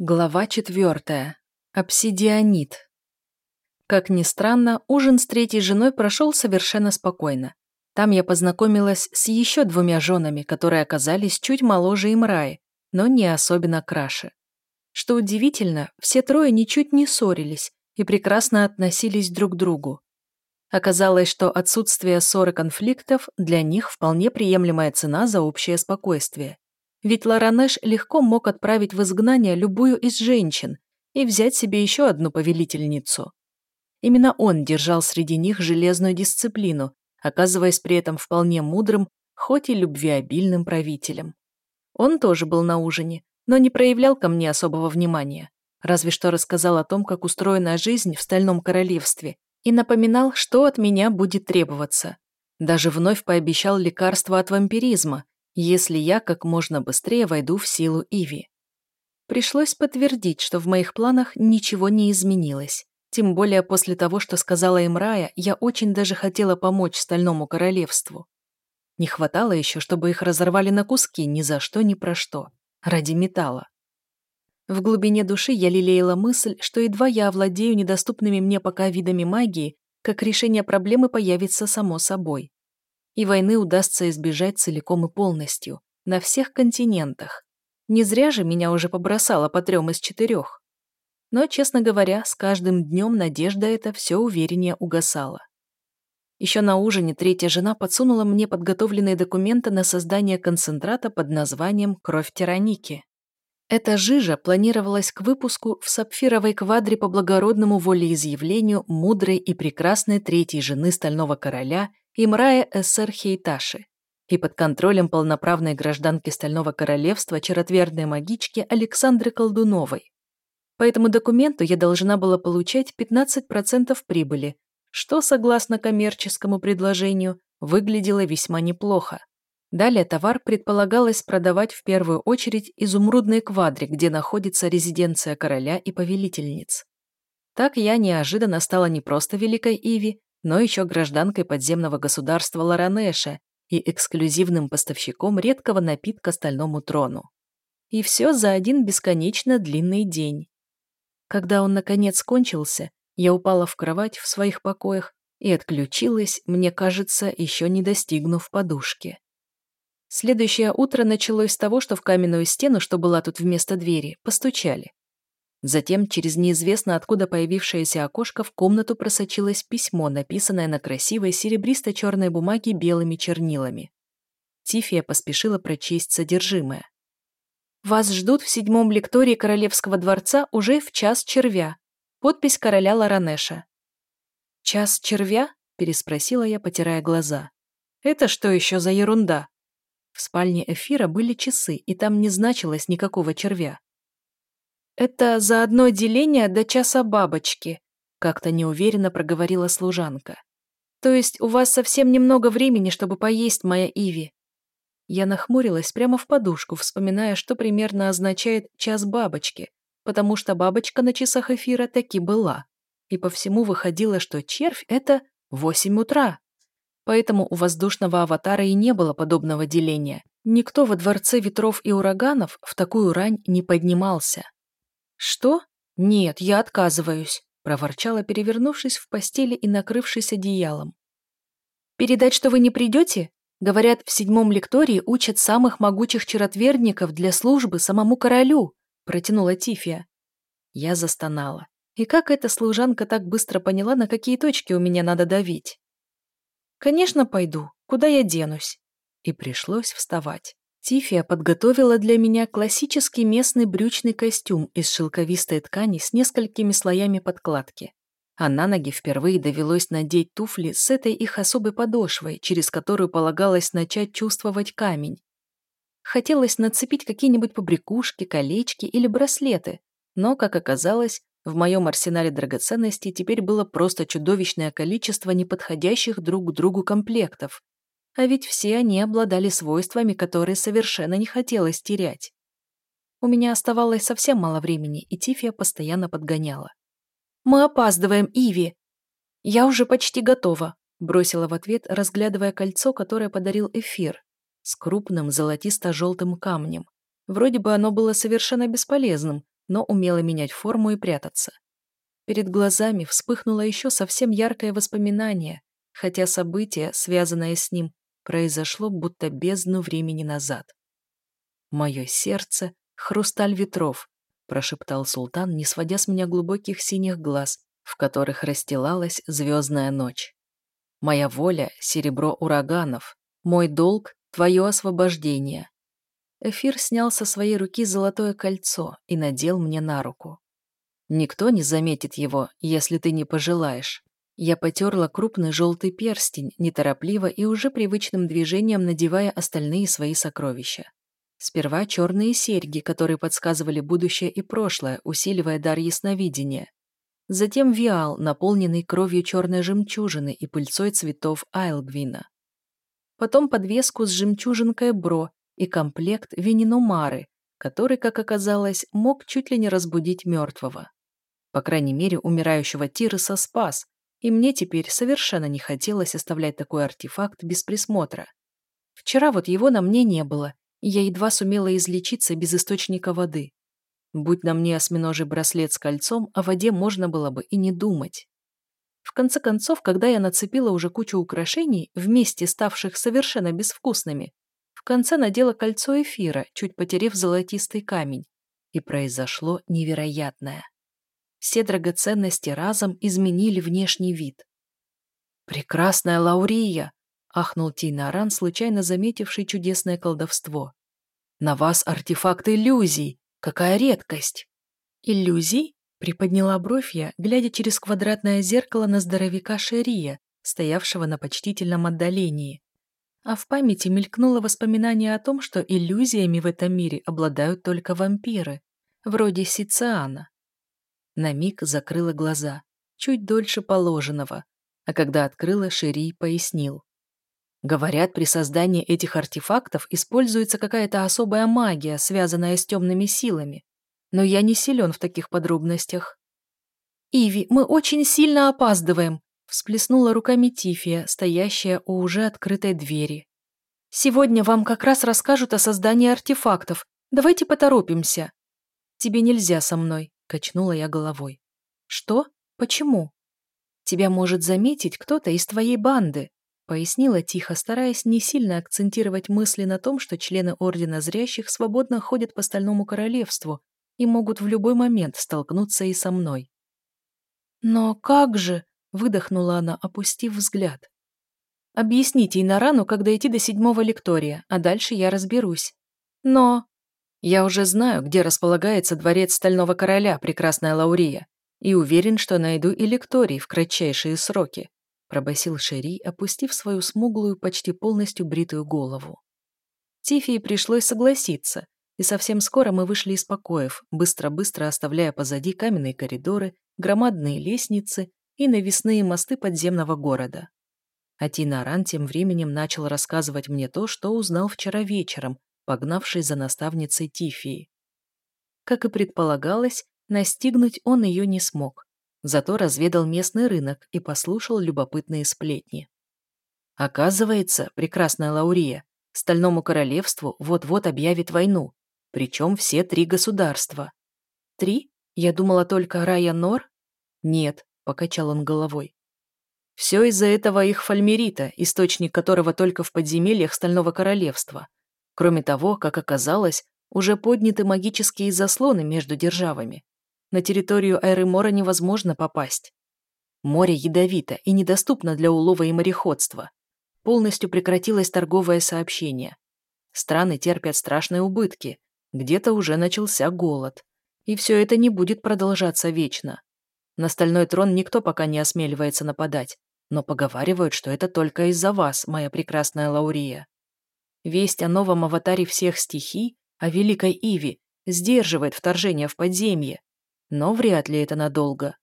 Глава четвертая. Обсидианит. Как ни странно, ужин с третьей женой прошел совершенно спокойно. Там я познакомилась с еще двумя женами, которые оказались чуть моложе Имраи, но не особенно краше. Что удивительно, все трое ничуть не ссорились и прекрасно относились друг к другу. Оказалось, что отсутствие ссор и конфликтов для них вполне приемлемая цена за общее спокойствие. Ведь Ларанеш легко мог отправить в изгнание любую из женщин и взять себе еще одну повелительницу. Именно он держал среди них железную дисциплину, оказываясь при этом вполне мудрым, хоть и любвеобильным правителем. Он тоже был на ужине, но не проявлял ко мне особого внимания, разве что рассказал о том, как устроена жизнь в Стальном Королевстве, и напоминал, что от меня будет требоваться. Даже вновь пообещал лекарство от вампиризма, если я как можно быстрее войду в силу Иви. Пришлось подтвердить, что в моих планах ничего не изменилось. Тем более после того, что сказала им Рая, я очень даже хотела помочь Стальному Королевству. Не хватало еще, чтобы их разорвали на куски ни за что, ни про что. Ради металла. В глубине души я лелеяла мысль, что едва я овладею недоступными мне пока видами магии, как решение проблемы появится само собой и войны удастся избежать целиком и полностью, на всех континентах. Не зря же меня уже побросало по трем из четырех. Но, честно говоря, с каждым днем надежда эта все увереннее угасала. Еще на ужине третья жена подсунула мне подготовленные документы на создание концентрата под названием «Кровь тираники». Эта жижа планировалась к выпуску в сапфировой квадре по благородному волеизъявлению мудрой и прекрасной третьей жены Стального Короля Имрая Эссер Хейташи и под контролем полноправной гражданки Стального Королевства черотвердной магички Александры Колдуновой. По этому документу я должна была получать 15% прибыли, что, согласно коммерческому предложению, выглядело весьма неплохо. Далее товар предполагалось продавать в первую очередь изумрудной квадре, где находится резиденция короля и повелительниц. Так я неожиданно стала не просто Великой Иви, но еще гражданкой подземного государства Ларанеша и эксклюзивным поставщиком редкого напитка стальному трону. И все за один бесконечно длинный день. Когда он наконец кончился, я упала в кровать в своих покоях и отключилась, мне кажется, еще не достигнув подушки. Следующее утро началось с того, что в каменную стену, что была тут вместо двери, постучали. Затем через неизвестно откуда появившееся окошко в комнату просочилось письмо, написанное на красивой серебристо-черной бумаге белыми чернилами. Тифия поспешила прочесть содержимое. «Вас ждут в седьмом лектории Королевского дворца уже в час червя. Подпись короля Ларанеша». «Час червя?» – переспросила я, потирая глаза. «Это что еще за ерунда?» В спальне Эфира были часы, и там не значилось никакого червя. «Это за одно деление до часа бабочки», — как-то неуверенно проговорила служанка. «То есть у вас совсем немного времени, чтобы поесть, моя Иви?» Я нахмурилась прямо в подушку, вспоминая, что примерно означает «час бабочки», потому что бабочка на часах эфира таки была. И по всему выходило, что червь — это восемь утра. Поэтому у воздушного аватара и не было подобного деления. Никто во дворце ветров и ураганов в такую рань не поднимался. «Что? Нет, я отказываюсь», – проворчала, перевернувшись в постели и накрывшись одеялом. «Передать, что вы не придете? Говорят, в седьмом лектории учат самых могучих черотвердников для службы самому королю», – протянула Тифия. Я застонала. И как эта служанка так быстро поняла, на какие точки у меня надо давить? «Конечно, пойду. Куда я денусь?» И пришлось вставать. Тифия подготовила для меня классический местный брючный костюм из шелковистой ткани с несколькими слоями подкладки. А на ноги впервые довелось надеть туфли с этой их особой подошвой, через которую полагалось начать чувствовать камень. Хотелось нацепить какие-нибудь побрякушки, колечки или браслеты, но, как оказалось, в моем арсенале драгоценностей теперь было просто чудовищное количество неподходящих друг к другу комплектов, а ведь все они обладали свойствами, которые совершенно не хотелось терять. У меня оставалось совсем мало времени, и Тифия постоянно подгоняла. «Мы опаздываем, Иви!» «Я уже почти готова», — бросила в ответ, разглядывая кольцо, которое подарил эфир, с крупным золотисто-желтым камнем. Вроде бы оно было совершенно бесполезным, но умела менять форму и прятаться. Перед глазами вспыхнуло еще совсем яркое воспоминание, хотя событие, связанное с ним, произошло будто бездну времени назад. «Мое сердце — хрусталь ветров», — прошептал султан, не сводя с меня глубоких синих глаз, в которых расстилалась звездная ночь. «Моя воля — серебро ураганов, мой долг — твое освобождение». Эфир снял со своей руки золотое кольцо и надел мне на руку. Никто не заметит его, если ты не пожелаешь. Я потерла крупный желтый перстень, неторопливо и уже привычным движением надевая остальные свои сокровища. Сперва черные серьги, которые подсказывали будущее и прошлое, усиливая дар ясновидения. Затем виал, наполненный кровью черной жемчужины и пыльцой цветов айлгвина. Потом подвеску с жемчужинкой бро и комплект вининомары, который, как оказалось, мог чуть ли не разбудить мертвого. По крайней мере, умирающего Тироса спас, и мне теперь совершенно не хотелось оставлять такой артефакт без присмотра. Вчера вот его на мне не было, и я едва сумела излечиться без источника воды. Будь на мне осьминожий браслет с кольцом, о воде можно было бы и не думать. В конце концов, когда я нацепила уже кучу украшений, вместе ставших совершенно безвкусными, в конце надела кольцо эфира, чуть потерев золотистый камень, и произошло невероятное. Все драгоценности разом изменили внешний вид. «Прекрасная Лаурия!» — ахнул Тейнаран, случайно заметивший чудесное колдовство. «На вас артефакт иллюзий! Какая редкость!» «Иллюзий?» — приподняла бровь я, глядя через квадратное зеркало на здоровяка Шерия, стоявшего на почтительном отдалении. А в памяти мелькнуло воспоминание о том, что иллюзиями в этом мире обладают только вампиры, вроде Сициана. На миг закрыла глаза, чуть дольше положенного, а когда открыла, Шерий пояснил. Говорят, при создании этих артефактов используется какая-то особая магия, связанная с темными силами. Но я не силен в таких подробностях. «Иви, мы очень сильно опаздываем», – всплеснула руками Тифия, стоящая у уже открытой двери. «Сегодня вам как раз расскажут о создании артефактов. Давайте поторопимся». «Тебе нельзя со мной», Качнула я головой. «Что? Почему?» «Тебя может заметить кто-то из твоей банды», пояснила тихо, стараясь не сильно акцентировать мысли на том, что члены Ордена Зрящих свободно ходят по Стальному Королевству и могут в любой момент столкнуться и со мной. «Но как же?» — выдохнула она, опустив взгляд. «Объясните Инарану, как дойти до седьмого лектория, а дальше я разберусь. Но...» Я уже знаю, где располагается дворец Стального Короля, прекрасная Лаурия, и уверен, что найду и лекторий в кратчайшие сроки», пробасил Шери, опустив свою смуглую, почти полностью бритую голову. Тифии пришлось согласиться, и совсем скоро мы вышли из покоев, быстро-быстро оставляя позади каменные коридоры, громадные лестницы и навесные мосты подземного города. А Тинаран тем временем начал рассказывать мне то, что узнал вчера вечером, погнавший за наставницей Тифии. Как и предполагалось, настигнуть он ее не смог, зато разведал местный рынок и послушал любопытные сплетни. Оказывается, прекрасная Лаурия, Стальному Королевству вот-вот объявит войну, причем все три государства. Три? Я думала только Рая Нор? Нет, покачал он головой. Все из-за этого их фальмерита, источник которого только в подземельях Стального Королевства. Кроме того, как оказалось, уже подняты магические заслоны между державами. На территорию Айрымора невозможно попасть. Море ядовито и недоступно для улова и мореходства. Полностью прекратилось торговое сообщение. Страны терпят страшные убытки. Где-то уже начался голод. И все это не будет продолжаться вечно. На стальной трон никто пока не осмеливается нападать, но поговаривают, что это только из-за вас, моя прекрасная Лаурия. Весть о новом аватаре всех стихий, о Великой Иве, сдерживает вторжение в подземье. Но вряд ли это надолго.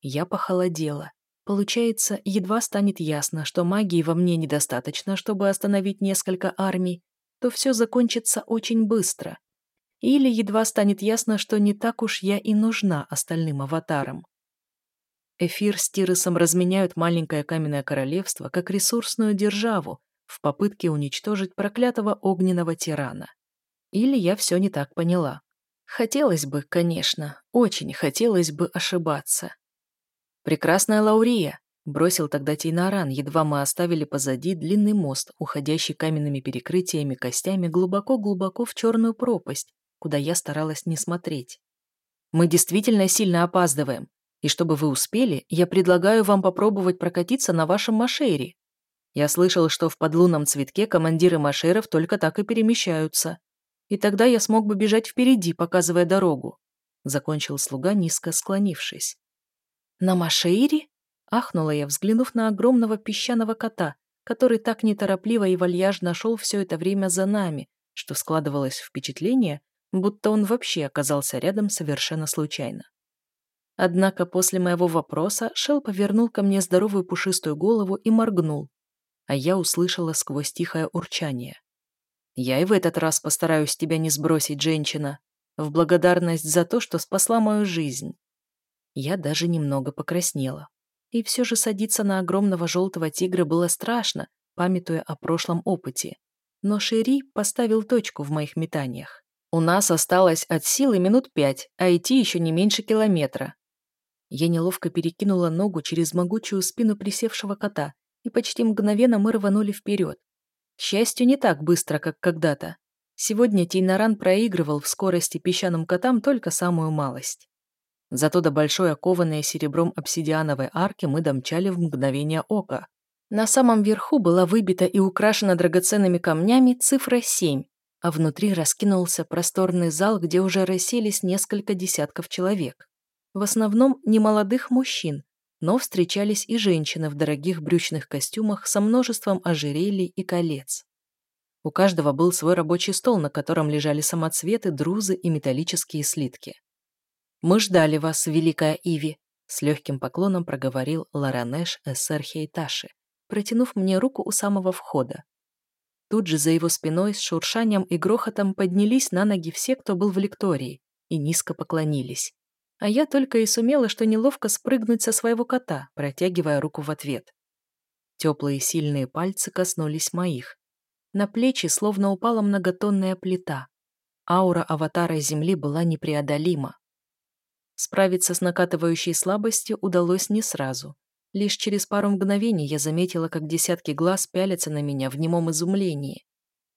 Я похолодела. Получается, едва станет ясно, что магии во мне недостаточно, чтобы остановить несколько армий, то все закончится очень быстро. Или едва станет ясно, что не так уж я и нужна остальным аватарам. Эфир с Тиросом разменяют маленькое каменное королевство как ресурсную державу, в попытке уничтожить проклятого огненного тирана. Или я все не так поняла. Хотелось бы, конечно, очень хотелось бы ошибаться. «Прекрасная Лаурия!» – бросил тогда Тейнаран, едва мы оставили позади длинный мост, уходящий каменными перекрытиями костями глубоко-глубоко в черную пропасть, куда я старалась не смотреть. «Мы действительно сильно опаздываем, и чтобы вы успели, я предлагаю вам попробовать прокатиться на вашем Машере. Я слышал, что в подлунном цветке командиры Машеров только так и перемещаются. И тогда я смог бы бежать впереди, показывая дорогу», – закончил слуга, низко склонившись. «На Машейре?» – ахнула я, взглянув на огромного песчаного кота, который так неторопливо и вальяжно шел все это время за нами, что складывалось впечатление, будто он вообще оказался рядом совершенно случайно. Однако после моего вопроса Шел повернул ко мне здоровую пушистую голову и моргнул, а я услышала сквозь тихое урчание. «Я и в этот раз постараюсь тебя не сбросить, женщина, в благодарность за то, что спасла мою жизнь. Я даже немного покраснела. И все же садиться на огромного желтого тигра было страшно, памятуя о прошлом опыте. Но Шири поставил точку в моих метаниях. У нас осталось от силы минут пять, а идти еще не меньше километра. Я неловко перекинула ногу через могучую спину присевшего кота, и почти мгновенно мы рванули вперед. К счастью, не так быстро, как когда-то. Сегодня Тейнаран проигрывал в скорости песчаным котам только самую малость. Зато до большой окованной серебром обсидиановой арки мы домчали в мгновение ока. На самом верху была выбита и украшена драгоценными камнями цифра 7, а внутри раскинулся просторный зал, где уже расселись несколько десятков человек. В основном немолодых мужчин, но встречались и женщины в дорогих брючных костюмах со множеством ожерелий и колец. У каждого был свой рабочий стол, на котором лежали самоцветы, друзы и металлические слитки. «Мы ждали вас, Великая Иви», — с легким поклоном проговорил Ларанеш Эссер Хейташи, протянув мне руку у самого входа. Тут же за его спиной с шуршанием и грохотом поднялись на ноги все, кто был в лектории, и низко поклонились. А я только и сумела, что неловко спрыгнуть со своего кота, протягивая руку в ответ. Теплые сильные пальцы коснулись моих. На плечи словно упала многотонная плита. Аура аватара Земли была непреодолима. Справиться с накатывающей слабостью удалось не сразу. Лишь через пару мгновений я заметила, как десятки глаз пялятся на меня в немом изумлении.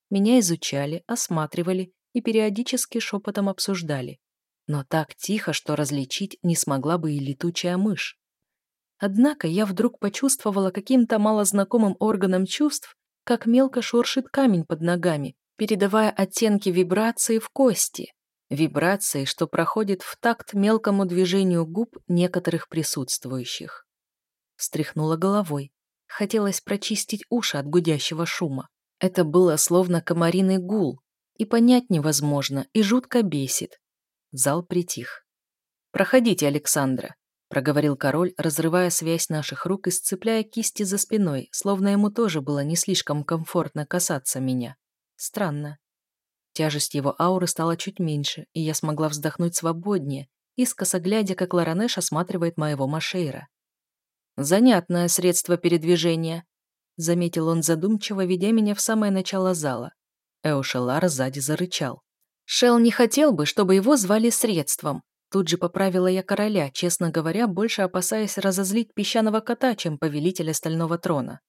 Меня изучали, осматривали и периодически шепотом обсуждали. Но так тихо, что различить не смогла бы и летучая мышь. Однако я вдруг почувствовала каким-то малознакомым органом чувств, как мелко шуршит камень под ногами, передавая оттенки вибрации в кости вибрации, что проходит в такт мелкому движению губ некоторых присутствующих. Встряхнула головой. Хотелось прочистить уши от гудящего шума. Это было словно комариный гул. И понять невозможно, и жутко бесит. Зал притих. «Проходите, Александра», — проговорил король, разрывая связь наших рук и сцепляя кисти за спиной, словно ему тоже было не слишком комфортно касаться меня. Странно. Тяжесть его ауры стала чуть меньше, и я смогла вздохнуть свободнее, искоса глядя, как Ларанеш осматривает моего Машейра. «Занятное средство передвижения», — заметил он задумчиво, ведя меня в самое начало зала. Эушелар сзади зарычал. Шел не хотел бы, чтобы его звали средством. Тут же поправила я короля, честно говоря, больше опасаясь разозлить песчаного кота, чем повелителя стального трона.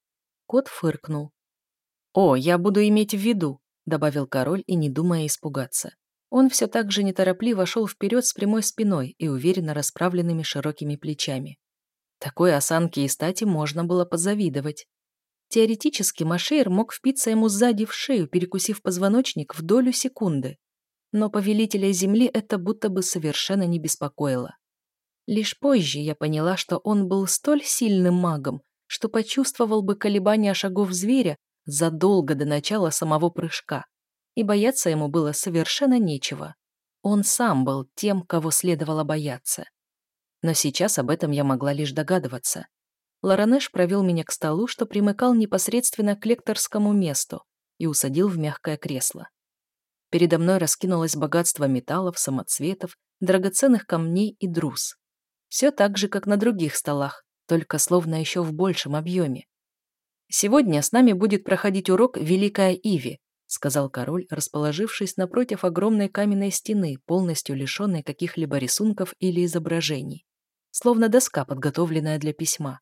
Кот фыркнул. «О, я буду иметь в виду», добавил король и не думая испугаться. Он все так же неторопливо шел вперед с прямой спиной и уверенно расправленными широкими плечами. Такой осанки и стати можно было позавидовать. Теоретически Машейр мог впиться ему сзади в шею, перекусив позвоночник в долю секунды. Но повелителя Земли это будто бы совершенно не беспокоило. Лишь позже я поняла, что он был столь сильным магом, что почувствовал бы колебания шагов зверя задолго до начала самого прыжка, и бояться ему было совершенно нечего. Он сам был тем, кого следовало бояться. Но сейчас об этом я могла лишь догадываться. Ларанеш провел меня к столу, что примыкал непосредственно к лекторскому месту, и усадил в мягкое кресло. Передо мной раскинулось богатство металлов, самоцветов, драгоценных камней и друз. Все так же, как на других столах, только словно еще в большем объеме. Сегодня с нами будет проходить урок Великая Иви, сказал король, расположившись напротив огромной каменной стены, полностью лишенной каких-либо рисунков или изображений, словно доска, подготовленная для письма.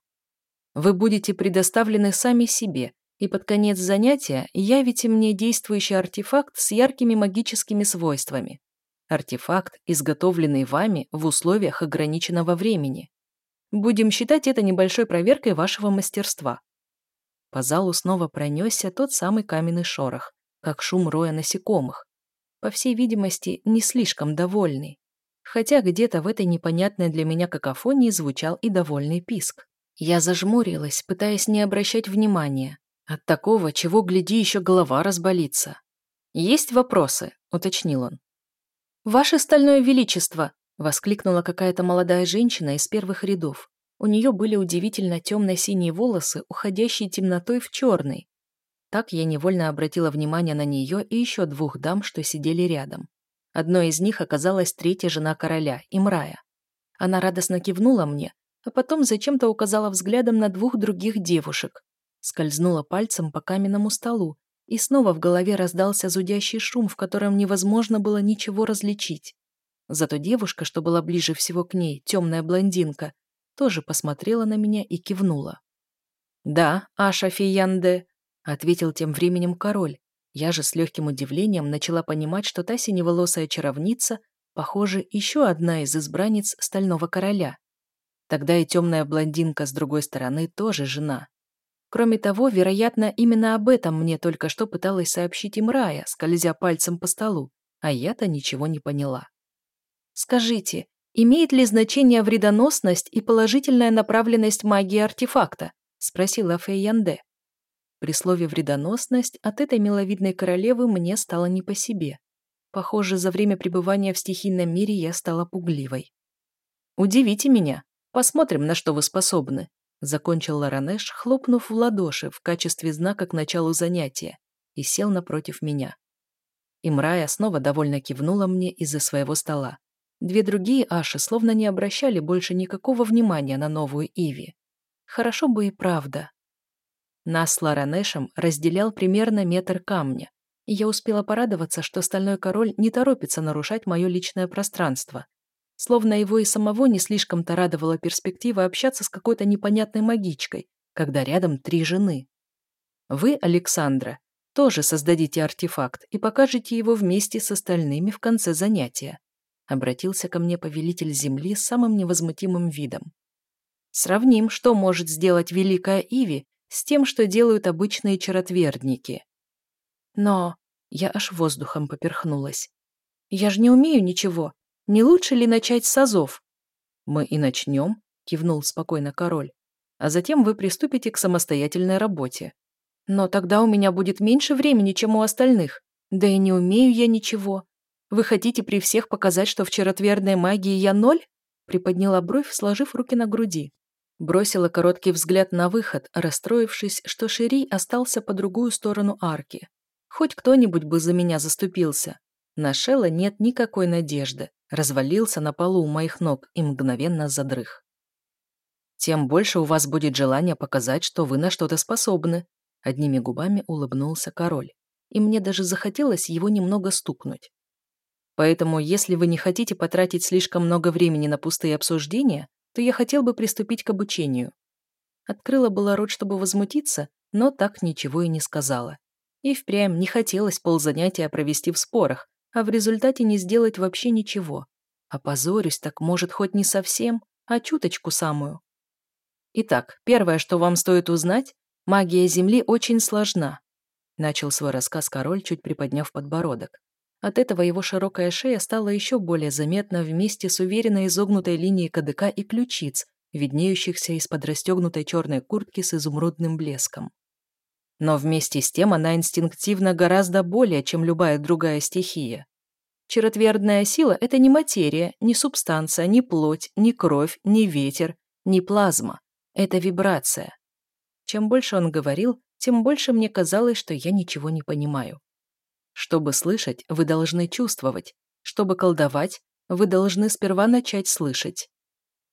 Вы будете предоставлены сами себе, и под конец занятия явите мне действующий артефакт с яркими магическими свойствами. Артефакт, изготовленный вами в условиях ограниченного времени. Будем считать это небольшой проверкой вашего мастерства. По залу снова пронесся тот самый каменный шорох, как шум роя насекомых. По всей видимости, не слишком довольный. Хотя где-то в этой непонятной для меня какофонии звучал и довольный писк. Я зажмурилась, пытаясь не обращать внимания. От такого, чего, гляди, еще голова разболится. «Есть вопросы?» — уточнил он. «Ваше стальное величество!» — воскликнула какая-то молодая женщина из первых рядов. У нее были удивительно темно-синие волосы, уходящие темнотой в черный. Так я невольно обратила внимание на нее и еще двух дам, что сидели рядом. Одной из них оказалась третья жена короля, Имрая. Она радостно кивнула мне, а потом зачем-то указала взглядом на двух других девушек. Скользнула пальцем по каменному столу, и снова в голове раздался зудящий шум, в котором невозможно было ничего различить. Зато девушка, что была ближе всего к ней, темная блондинка, тоже посмотрела на меня и кивнула. «Да, Аша Фиянде», — ответил тем временем король. Я же с легким удивлением начала понимать, что та синеволосая чаровница, похоже, еще одна из избранниц Стального Короля. Тогда и темная блондинка с другой стороны тоже жена. Кроме того, вероятно, именно об этом мне только что пыталась сообщить им Рая, скользя пальцем по столу, а я-то ничего не поняла. «Скажите, имеет ли значение вредоносность и положительная направленность магии артефакта?» — спросила Фэйянде. При слове «вредоносность» от этой миловидной королевы мне стало не по себе. Похоже, за время пребывания в стихийном мире я стала пугливой. «Удивите меня», Посмотрим, на что вы способны», — закончил Ларанеш, хлопнув в ладоши в качестве знака к началу занятия, и сел напротив меня. Имрая снова довольно кивнула мне из-за своего стола. Две другие Аши словно не обращали больше никакого внимания на новую Иви. Хорошо бы и правда. Нас с Ларанешем разделял примерно метр камня, и я успела порадоваться, что Стальной Король не торопится нарушать мое личное пространство, Словно его и самого не слишком-то радовала перспектива общаться с какой-то непонятной магичкой, когда рядом три жены. Вы, Александра, тоже создадите артефакт и покажете его вместе с остальными в конце занятия. Обратился ко мне повелитель Земли с самым невозмутимым видом. Сравним, что может сделать Великая Иви с тем, что делают обычные чаротвердники. Но я аж воздухом поперхнулась. Я же не умею ничего, не лучше ли начать с азов? Мы и начнем, кивнул спокойно король. А затем вы приступите к самостоятельной работе. Но тогда у меня будет меньше времени, чем у остальных. Да и не умею я ничего. Вы хотите при всех показать, что в черотверной магии я ноль? Приподняла бровь, сложив руки на груди. Бросила короткий взгляд на выход, расстроившись, что Шири остался по другую сторону арки. Хоть кто-нибудь бы за меня заступился. На Шелла нет никакой надежды развалился на полу у моих ног и мгновенно задрых. «Тем больше у вас будет желание показать, что вы на что-то способны», одними губами улыбнулся король, и мне даже захотелось его немного стукнуть. «Поэтому, если вы не хотите потратить слишком много времени на пустые обсуждения, то я хотел бы приступить к обучению». Открыла была рот, чтобы возмутиться, но так ничего и не сказала. И впрямь не хотелось ползанятия провести в спорах, а в результате не сделать вообще ничего. Опозорюсь так, может, хоть не совсем, а чуточку самую. Итак, первое, что вам стоит узнать, магия Земли очень сложна. Начал свой рассказ король, чуть приподняв подбородок. От этого его широкая шея стала еще более заметна вместе с уверенно изогнутой линией кадыка и ключиц, виднеющихся из-под расстегнутой черной куртки с изумрудным блеском. Но вместе с тем она инстинктивно гораздо более, чем любая другая стихия. Черотвердная сила – это не материя, не субстанция, не плоть, не кровь, не ветер, не плазма. Это вибрация. Чем больше он говорил, тем больше мне казалось, что я ничего не понимаю. Чтобы слышать, вы должны чувствовать. Чтобы колдовать, вы должны сперва начать слышать.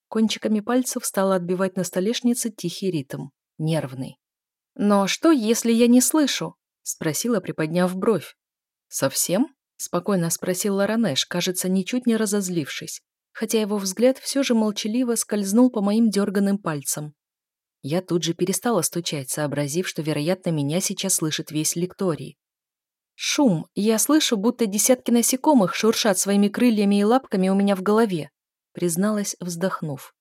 Кончиками пальцев стала отбивать на столешнице тихий ритм, нервный. Но что, если я не слышу? Спросила, приподняв бровь. «Совсем?» – спокойно спросил Ларанеш, кажется, ничуть не разозлившись, хотя его взгляд все же молчаливо скользнул по моим дерганым пальцам. Я тут же перестала стучать, сообразив, что, вероятно, меня сейчас слышит весь лекторий. Шум. Я слышу, будто десятки насекомых шуршат своими крыльями и лапками у меня в голове, призналась, вздохнув.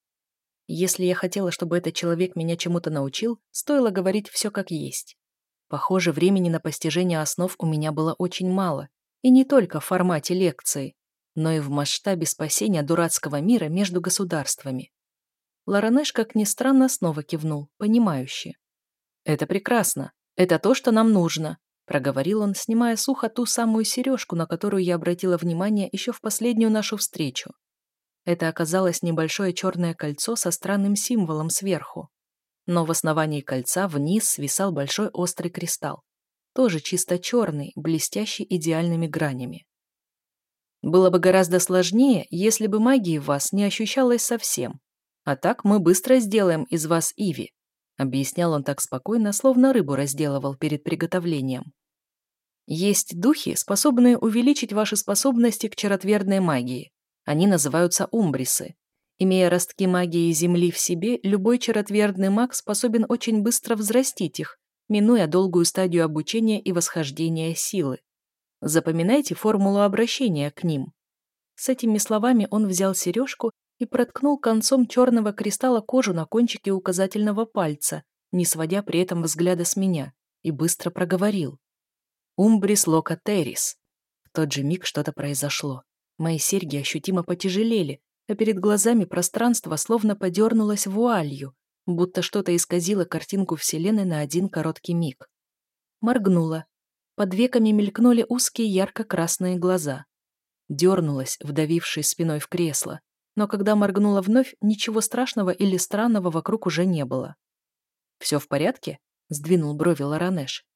Если я хотела, чтобы этот человек меня чему-то научил, стоило говорить все как есть. Похоже, времени на постижение основ у меня было очень мало, и не только в формате лекции, но и в масштабе спасения дурацкого мира между государствами. Ларанеш, как ни странно, снова кивнул, понимающе. «Это прекрасно. Это то, что нам нужно», — проговорил он, снимая сухо ту самую сережку, на которую я обратила внимание еще в последнюю нашу встречу. Это оказалось небольшое черное кольцо со странным символом сверху но в основании кольца вниз свисал большой острый кристалл, тоже чисто черный, блестящий идеальными гранями. Было бы гораздо сложнее, если бы магии в вас не ощущалось совсем. А так мы быстро сделаем из вас Иви, объяснял он так спокойно, словно рыбу разделывал перед приготовлением. Есть духи, способные увеличить ваши способности к чаротвердной магии. Они называются умбрисы. Имея ростки магии Земли в себе, любой чаротвердный маг способен очень быстро взрастить их, минуя долгую стадию обучения и восхождения силы. Запоминайте формулу обращения к ним. С этими словами он взял сережку и проткнул концом черного кристалла кожу на кончике указательного пальца, не сводя при этом взгляда с меня, и быстро проговорил. «Умбрис лока террис». В тот же миг что-то произошло. Мои серьги ощутимо потяжелели, а перед глазами пространство словно подернулось вуалью, будто что-то исказило картинку Вселенной на один короткий миг. Моргнула. Под веками мелькнули узкие ярко-красные глаза. Дернулась, вдавившись спиной в кресло, но когда моргнула вновь, ничего страшного или странного вокруг уже не было. «Все в порядке?» — сдвинул брови Ларанеш.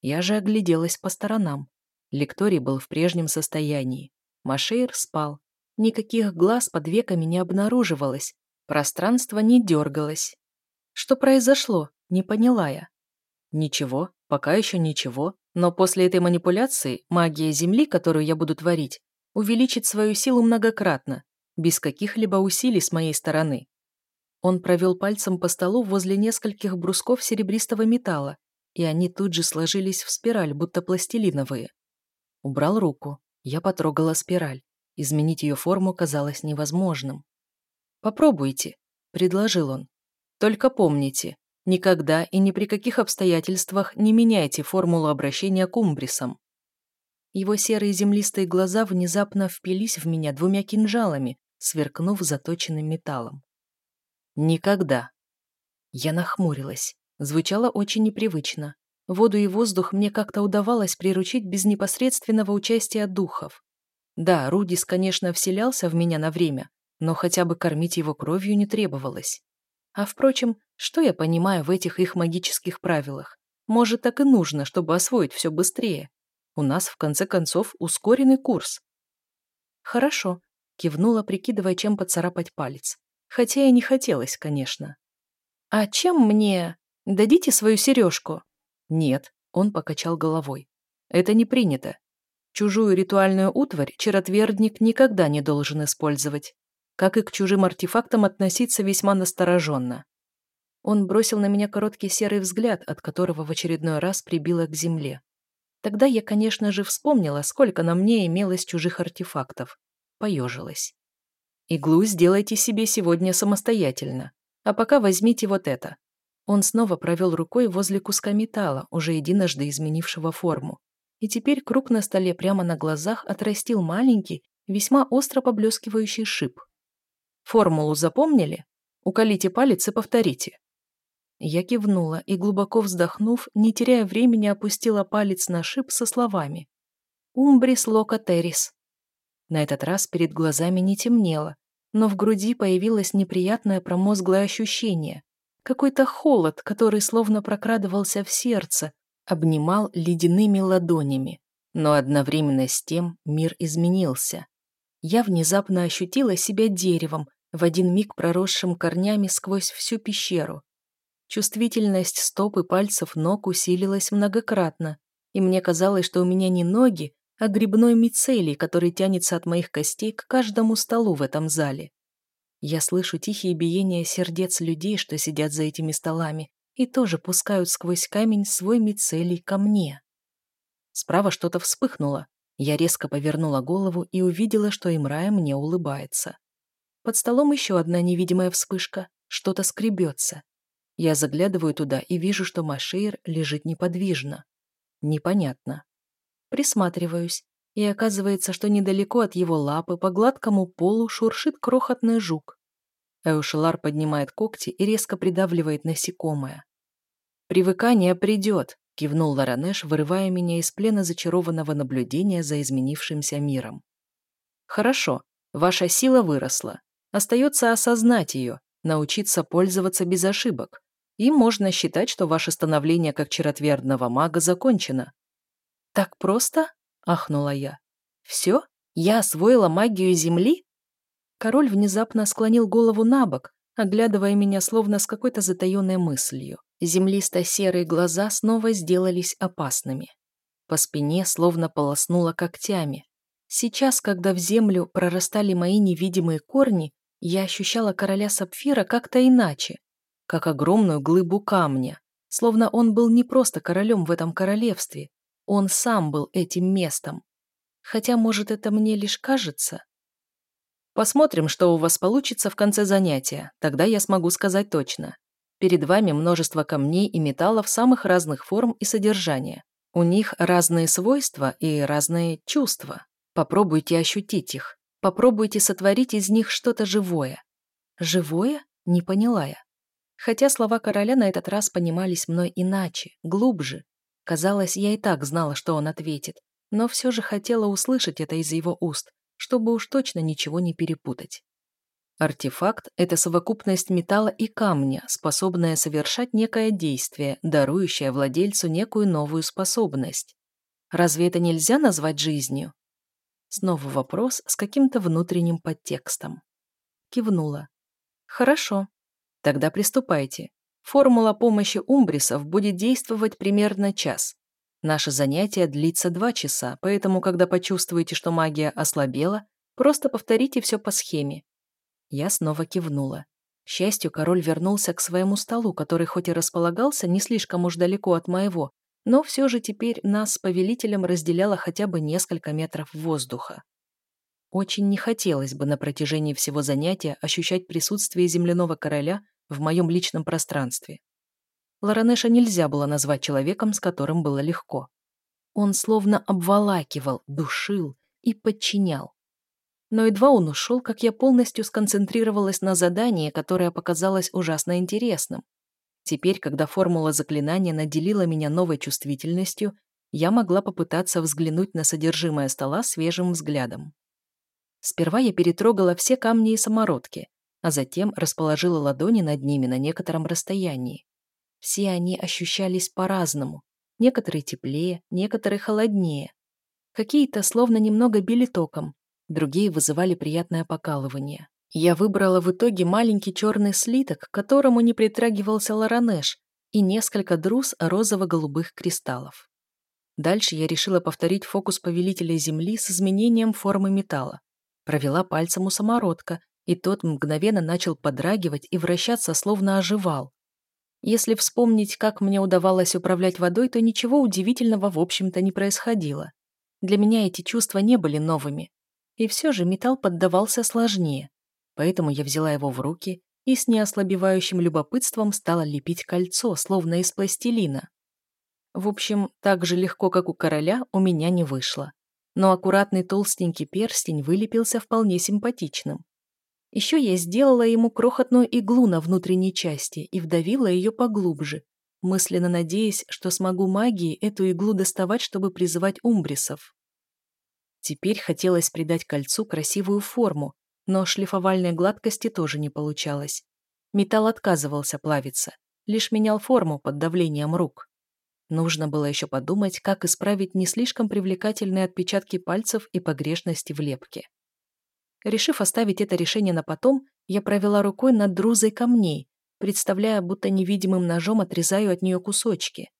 Я же огляделась по сторонам. Лекторий был в прежнем состоянии. Машейр спал, Никаких глаз под веками не обнаруживалось, пространство не дергалось. Что произошло, не поняла я. Ничего, пока еще ничего, но после этой манипуляции магия Земли, которую я буду творить, увеличит свою силу многократно, без каких-либо усилий с моей стороны. Он провел пальцем по столу возле нескольких брусков серебристого металла, и они тут же сложились в спираль, будто пластилиновые. Убрал руку. Я потрогала спираль. Изменить ее форму казалось невозможным. «Попробуйте», — предложил он. «Только помните, никогда и ни при каких обстоятельствах не меняйте формулу обращения к умбрисам». Его серые землистые глаза внезапно впились в меня двумя кинжалами, сверкнув заточенным металлом. «Никогда». Я нахмурилась. Звучало очень непривычно. Воду и воздух мне как-то удавалось приручить без непосредственного участия духов. Да, Рудис, конечно, вселялся в меня на время, но хотя бы кормить его кровью не требовалось. А впрочем, что я понимаю в этих их магических правилах? Может, так и нужно, чтобы освоить все быстрее. У нас, в конце концов, ускоренный курс. Хорошо, кивнула, прикидывая, чем поцарапать палец. Хотя и не хотелось, конечно. А чем мне... Дадите свою сережку? Нет, он покачал головой. Это не принято. Чужую ритуальную утварь черотвердник никогда не должен использовать, как и к чужим артефактам относиться весьма настороженно. Он бросил на меня короткий серый взгляд, от которого в очередной раз прибило к земле. Тогда я, конечно же, вспомнила, сколько на мне имелось чужих артефактов. Поежилась. Иглу сделайте себе сегодня самостоятельно, а пока возьмите вот это. Он снова провел рукой возле куска металла, уже единожды изменившего форму, и теперь круг на столе прямо на глазах отрастил маленький, весьма остро поблескивающий шип. Формулу запомнили? Уколите палец и повторите. Я кивнула и, глубоко вздохнув, не теряя времени, опустила палец на шип со словами «Умбрис лока террис». На этот раз перед глазами не темнело, но в груди появилось неприятное промозглое ощущение. Какой-то холод, который словно прокрадывался в сердце, обнимал ледяными ладонями, но одновременно с тем мир изменился. Я внезапно ощутила себя деревом, в один миг проросшим корнями сквозь всю пещеру. Чувствительность стоп и пальцев ног усилилась многократно, и мне казалось, что у меня не ноги, а грибной мицелий, который тянется от моих костей к каждому столу в этом зале. Я слышу тихие биения сердец людей, что сидят за этими столами, и тоже пускают сквозь камень свой мицелий ко мне. Справа что-то вспыхнуло. Я резко повернула голову и увидела, что Имрая мне улыбается. Под столом еще одна невидимая вспышка. Что-то скребется. Я заглядываю туда и вижу, что Машейр лежит неподвижно. Непонятно. Присматриваюсь, и оказывается, что недалеко от его лапы по гладкому полу шуршит крохотный жук. Эушелар поднимает когти и резко придавливает насекомое. «Привыкание придет», — кивнул Ларанеш, вырывая меня из плена зачарованного наблюдения за изменившимся миром. «Хорошо, ваша сила выросла. Остается осознать ее, научиться пользоваться без ошибок. И можно считать, что ваше становление как черотвердного мага закончено». «Так просто?» — ахнула я. «Все? Я освоила магию Земли?» Король внезапно склонил голову на бок, оглядывая меня словно с какой-то затаенной мыслью. Землисто-серые глаза снова сделались опасными. По спине словно полоснуло когтями. Сейчас, когда в землю прорастали мои невидимые корни, я ощущала короля Сапфира как-то иначе, как огромную глыбу камня, словно он был не просто королем в этом королевстве, он сам был этим местом. Хотя, может, это мне лишь кажется? Посмотрим, что у вас получится в конце занятия, тогда я смогу сказать точно. Перед вами множество камней и металлов самых разных форм и содержания. У них разные свойства и разные чувства. Попробуйте ощутить их. Попробуйте сотворить из них что-то живое. Живое? Не поняла я. Хотя слова короля на этот раз понимались мной иначе, глубже. Казалось, я и так знала, что он ответит, но все же хотела услышать это из его уст, чтобы уж точно ничего не перепутать. Артефакт – это совокупность металла и камня, способная совершать некое действие, дарующее владельцу некую новую способность. Разве это нельзя назвать жизнью? Снова вопрос с каким-то внутренним подтекстом. Кивнула. Хорошо. Тогда приступайте. Формула помощи умбрисов будет действовать примерно час. Наше занятие длится два часа, поэтому, когда почувствуете, что магия ослабела, просто повторите все по схеме. Я снова кивнула. К счастью, король вернулся к своему столу, который хоть и располагался не слишком уж далеко от моего, но все же теперь нас с повелителем разделяло хотя бы несколько метров воздуха. Очень не хотелось бы на протяжении всего занятия ощущать присутствие земляного короля в моем личном пространстве. Лоранеша нельзя было назвать человеком, с которым было легко. Он словно обволакивал, душил и подчинял. Но едва он ушел, как я полностью сконцентрировалась на задании, которое показалось ужасно интересным. Теперь, когда формула заклинания наделила меня новой чувствительностью, я могла попытаться взглянуть на содержимое стола свежим взглядом. Сперва я перетрогала все камни и самородки, а затем расположила ладони над ними на некотором расстоянии. Все они ощущались по-разному. Некоторые теплее, некоторые холоднее. Какие-то словно немного били током, другие вызывали приятное покалывание. Я выбрала в итоге маленький черный слиток, к которому не притрагивался ларанеш, и несколько друз розово-голубых кристаллов. Дальше я решила повторить фокус повелителя Земли с изменением формы металла. Провела пальцем у самородка, и тот мгновенно начал подрагивать и вращаться, словно оживал. Если вспомнить, как мне удавалось управлять водой, то ничего удивительного в общем-то не происходило. Для меня эти чувства не были новыми. И все же металл поддавался сложнее. Поэтому я взяла его в руки и с неослабевающим любопытством стала лепить кольцо, словно из пластилина. В общем, так же легко, как у короля, у меня не вышло. Но аккуратный толстенький перстень вылепился вполне симпатичным. Еще я сделала ему крохотную иглу на внутренней части и вдавила ее поглубже, мысленно надеясь, что смогу магией эту иглу доставать, чтобы призывать умбрисов. Теперь хотелось придать кольцу красивую форму, но шлифовальной гладкости тоже не получалось. Металл отказывался плавиться, лишь менял форму под давлением рук. Нужно было еще подумать, как исправить не слишком привлекательные отпечатки пальцев и погрешности в лепке. Решив оставить это решение на потом, я провела рукой над друзой камней, представляя, будто невидимым ножом отрезаю от нее кусочки.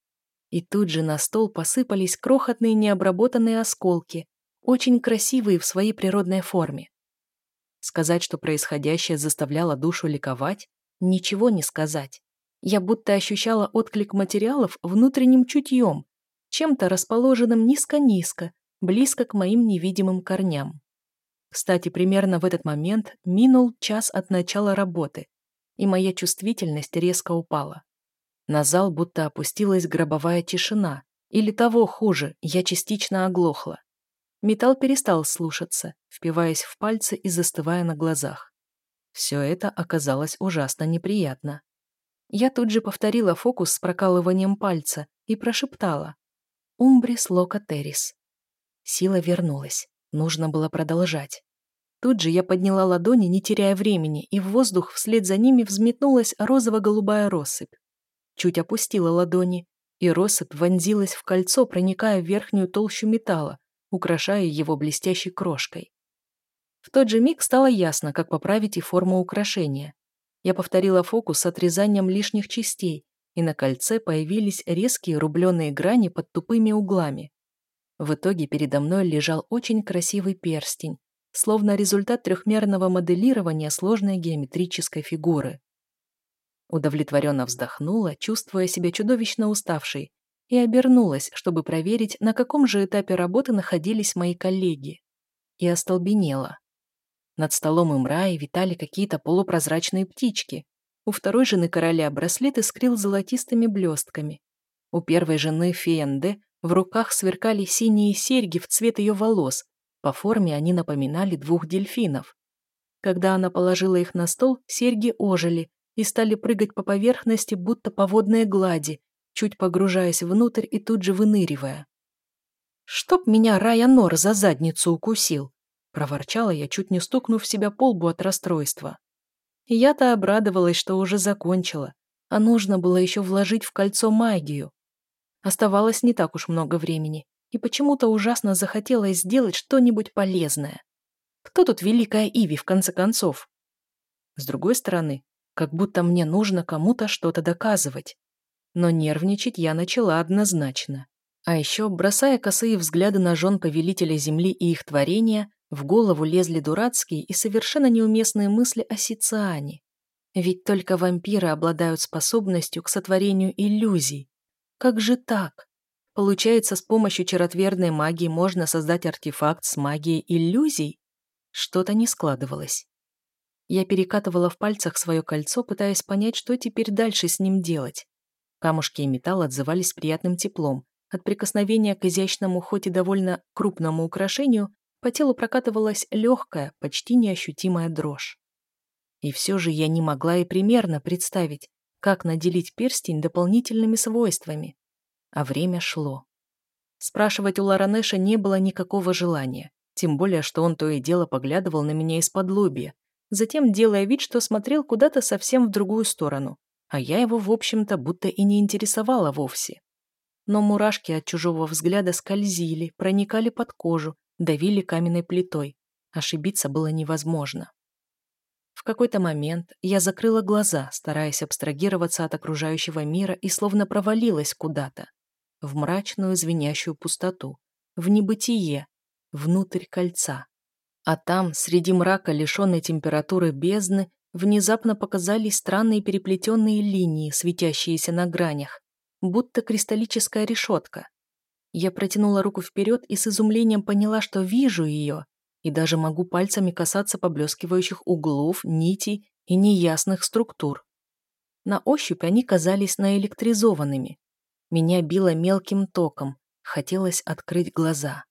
И тут же на стол посыпались крохотные необработанные осколки, очень красивые в своей природной форме. Сказать, что происходящее заставляло душу ликовать, ничего не сказать. Я будто ощущала отклик материалов внутренним чутьем, чем-то расположенным низко-низко, близко к моим невидимым корням. Кстати, примерно в этот момент минул час от начала работы, и моя чувствительность резко упала. На зал будто опустилась гробовая тишина, или того хуже, я частично оглохла. Металл перестал слушаться, впиваясь в пальцы и застывая на глазах. Все это оказалось ужасно неприятно. Я тут же повторила фокус с прокалыванием пальца и прошептала «Умбрис лока террис». Сила вернулась. Нужно было продолжать. Тут же я подняла ладони, не теряя времени, и в воздух вслед за ними взметнулась розово-голубая россыпь. Чуть опустила ладони, и россыпь вонзилась в кольцо, проникая в верхнюю толщу металла, украшая его блестящей крошкой. В тот же миг стало ясно, как поправить и форму украшения. Я повторила фокус с отрезанием лишних частей, и на кольце появились резкие рубленые грани под тупыми углами. В итоге передо мной лежал очень красивый перстень, словно результат трехмерного моделирования сложной геометрической фигуры. Удовлетворенно вздохнула, чувствуя себя чудовищно уставшей, и обернулась, чтобы проверить, на каком же этапе работы находились мои коллеги. И остолбенела. Над столом Имраи витали какие-то полупрозрачные птички. У второй жены короля браслет искрил золотистыми блестками. У первой жены Фиенде в руках сверкали синие серьги в цвет ее волос. По форме они напоминали двух дельфинов. Когда она положила их на стол, серьги ожили и стали прыгать по поверхности, будто по водной глади, чуть погружаясь внутрь и тут же выныривая. «Чтоб меня Райанор за задницу укусил!» проворчала я, чуть не стукнув себя по лбу от расстройства. Я-то обрадовалась, что уже закончила, а нужно было еще вложить в кольцо магию. Оставалось не так уж много времени, и почему-то ужасно захотелось сделать что-нибудь полезное. Кто тут великая Иви, в конце концов? С другой стороны, как будто мне нужно кому-то что-то доказывать. Но нервничать я начала однозначно. А еще, бросая косые взгляды на жен повелителя Земли и их творения, в голову лезли дурацкие и совершенно неуместные мысли о Сициане. Ведь только вампиры обладают способностью к сотворению иллюзий. Как же так? Получается, с помощью чаротверной магии можно создать артефакт с магией иллюзий? Что-то не складывалось. Я перекатывала в пальцах свое кольцо, пытаясь понять, что теперь дальше с ним делать. Камушки и металл отзывались приятным теплом. От прикосновения к изящному, хоть и довольно крупному украшению, по телу прокатывалась легкая, почти неощутимая дрожь. И все же я не могла и примерно представить, как наделить перстень дополнительными свойствами. А время шло. Спрашивать у Ларанеша не было никакого желания, тем более, что он то и дело поглядывал на меня из-под лобья, затем делая вид, что смотрел куда-то совсем в другую сторону, а я его, в общем-то, будто и не интересовала вовсе. Но мурашки от чужого взгляда скользили, проникали под кожу, давили каменной плитой. Ошибиться было невозможно. Какой-то момент я закрыла глаза, стараясь абстрагироваться от окружающего мира и словно провалилась куда-то. В мрачную звенящую пустоту, в небытие, внутрь кольца. А там, среди мрака, лишенной температуры бездны, внезапно показались странные переплетенные линии, светящиеся на гранях, будто кристаллическая решетка. Я протянула руку вперед и с изумлением поняла, что вижу ее, и даже могу пальцами касаться поблескивающих углов, нитей и неясных структур. На ощупь они казались наэлектризованными. Меня било мелким током, хотелось открыть глаза.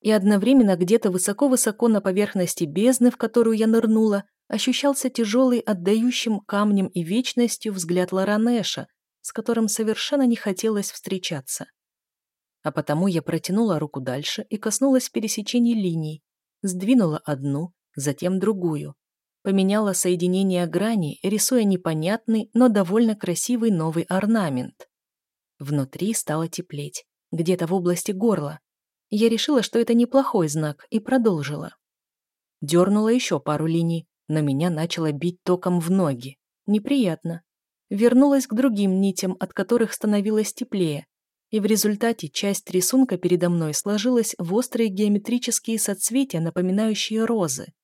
И одновременно где-то высоко-высоко на поверхности бездны, в которую я нырнула, ощущался тяжелый, отдающим камнем и вечностью взгляд Ларанеша, с которым совершенно не хотелось встречаться а потому я протянула руку дальше и коснулась пересечений линий, сдвинула одну, затем другую, поменяла соединение граней, рисуя непонятный, но довольно красивый новый орнамент. Внутри стало теплеть, где-то в области горла. Я решила, что это неплохой знак, и продолжила. Дернула еще пару линий, но меня начало бить током в ноги. Неприятно. Вернулась к другим нитям, от которых становилось теплее, и в результате часть рисунка передо мной сложилась в острые геометрические соцветия, напоминающие розы.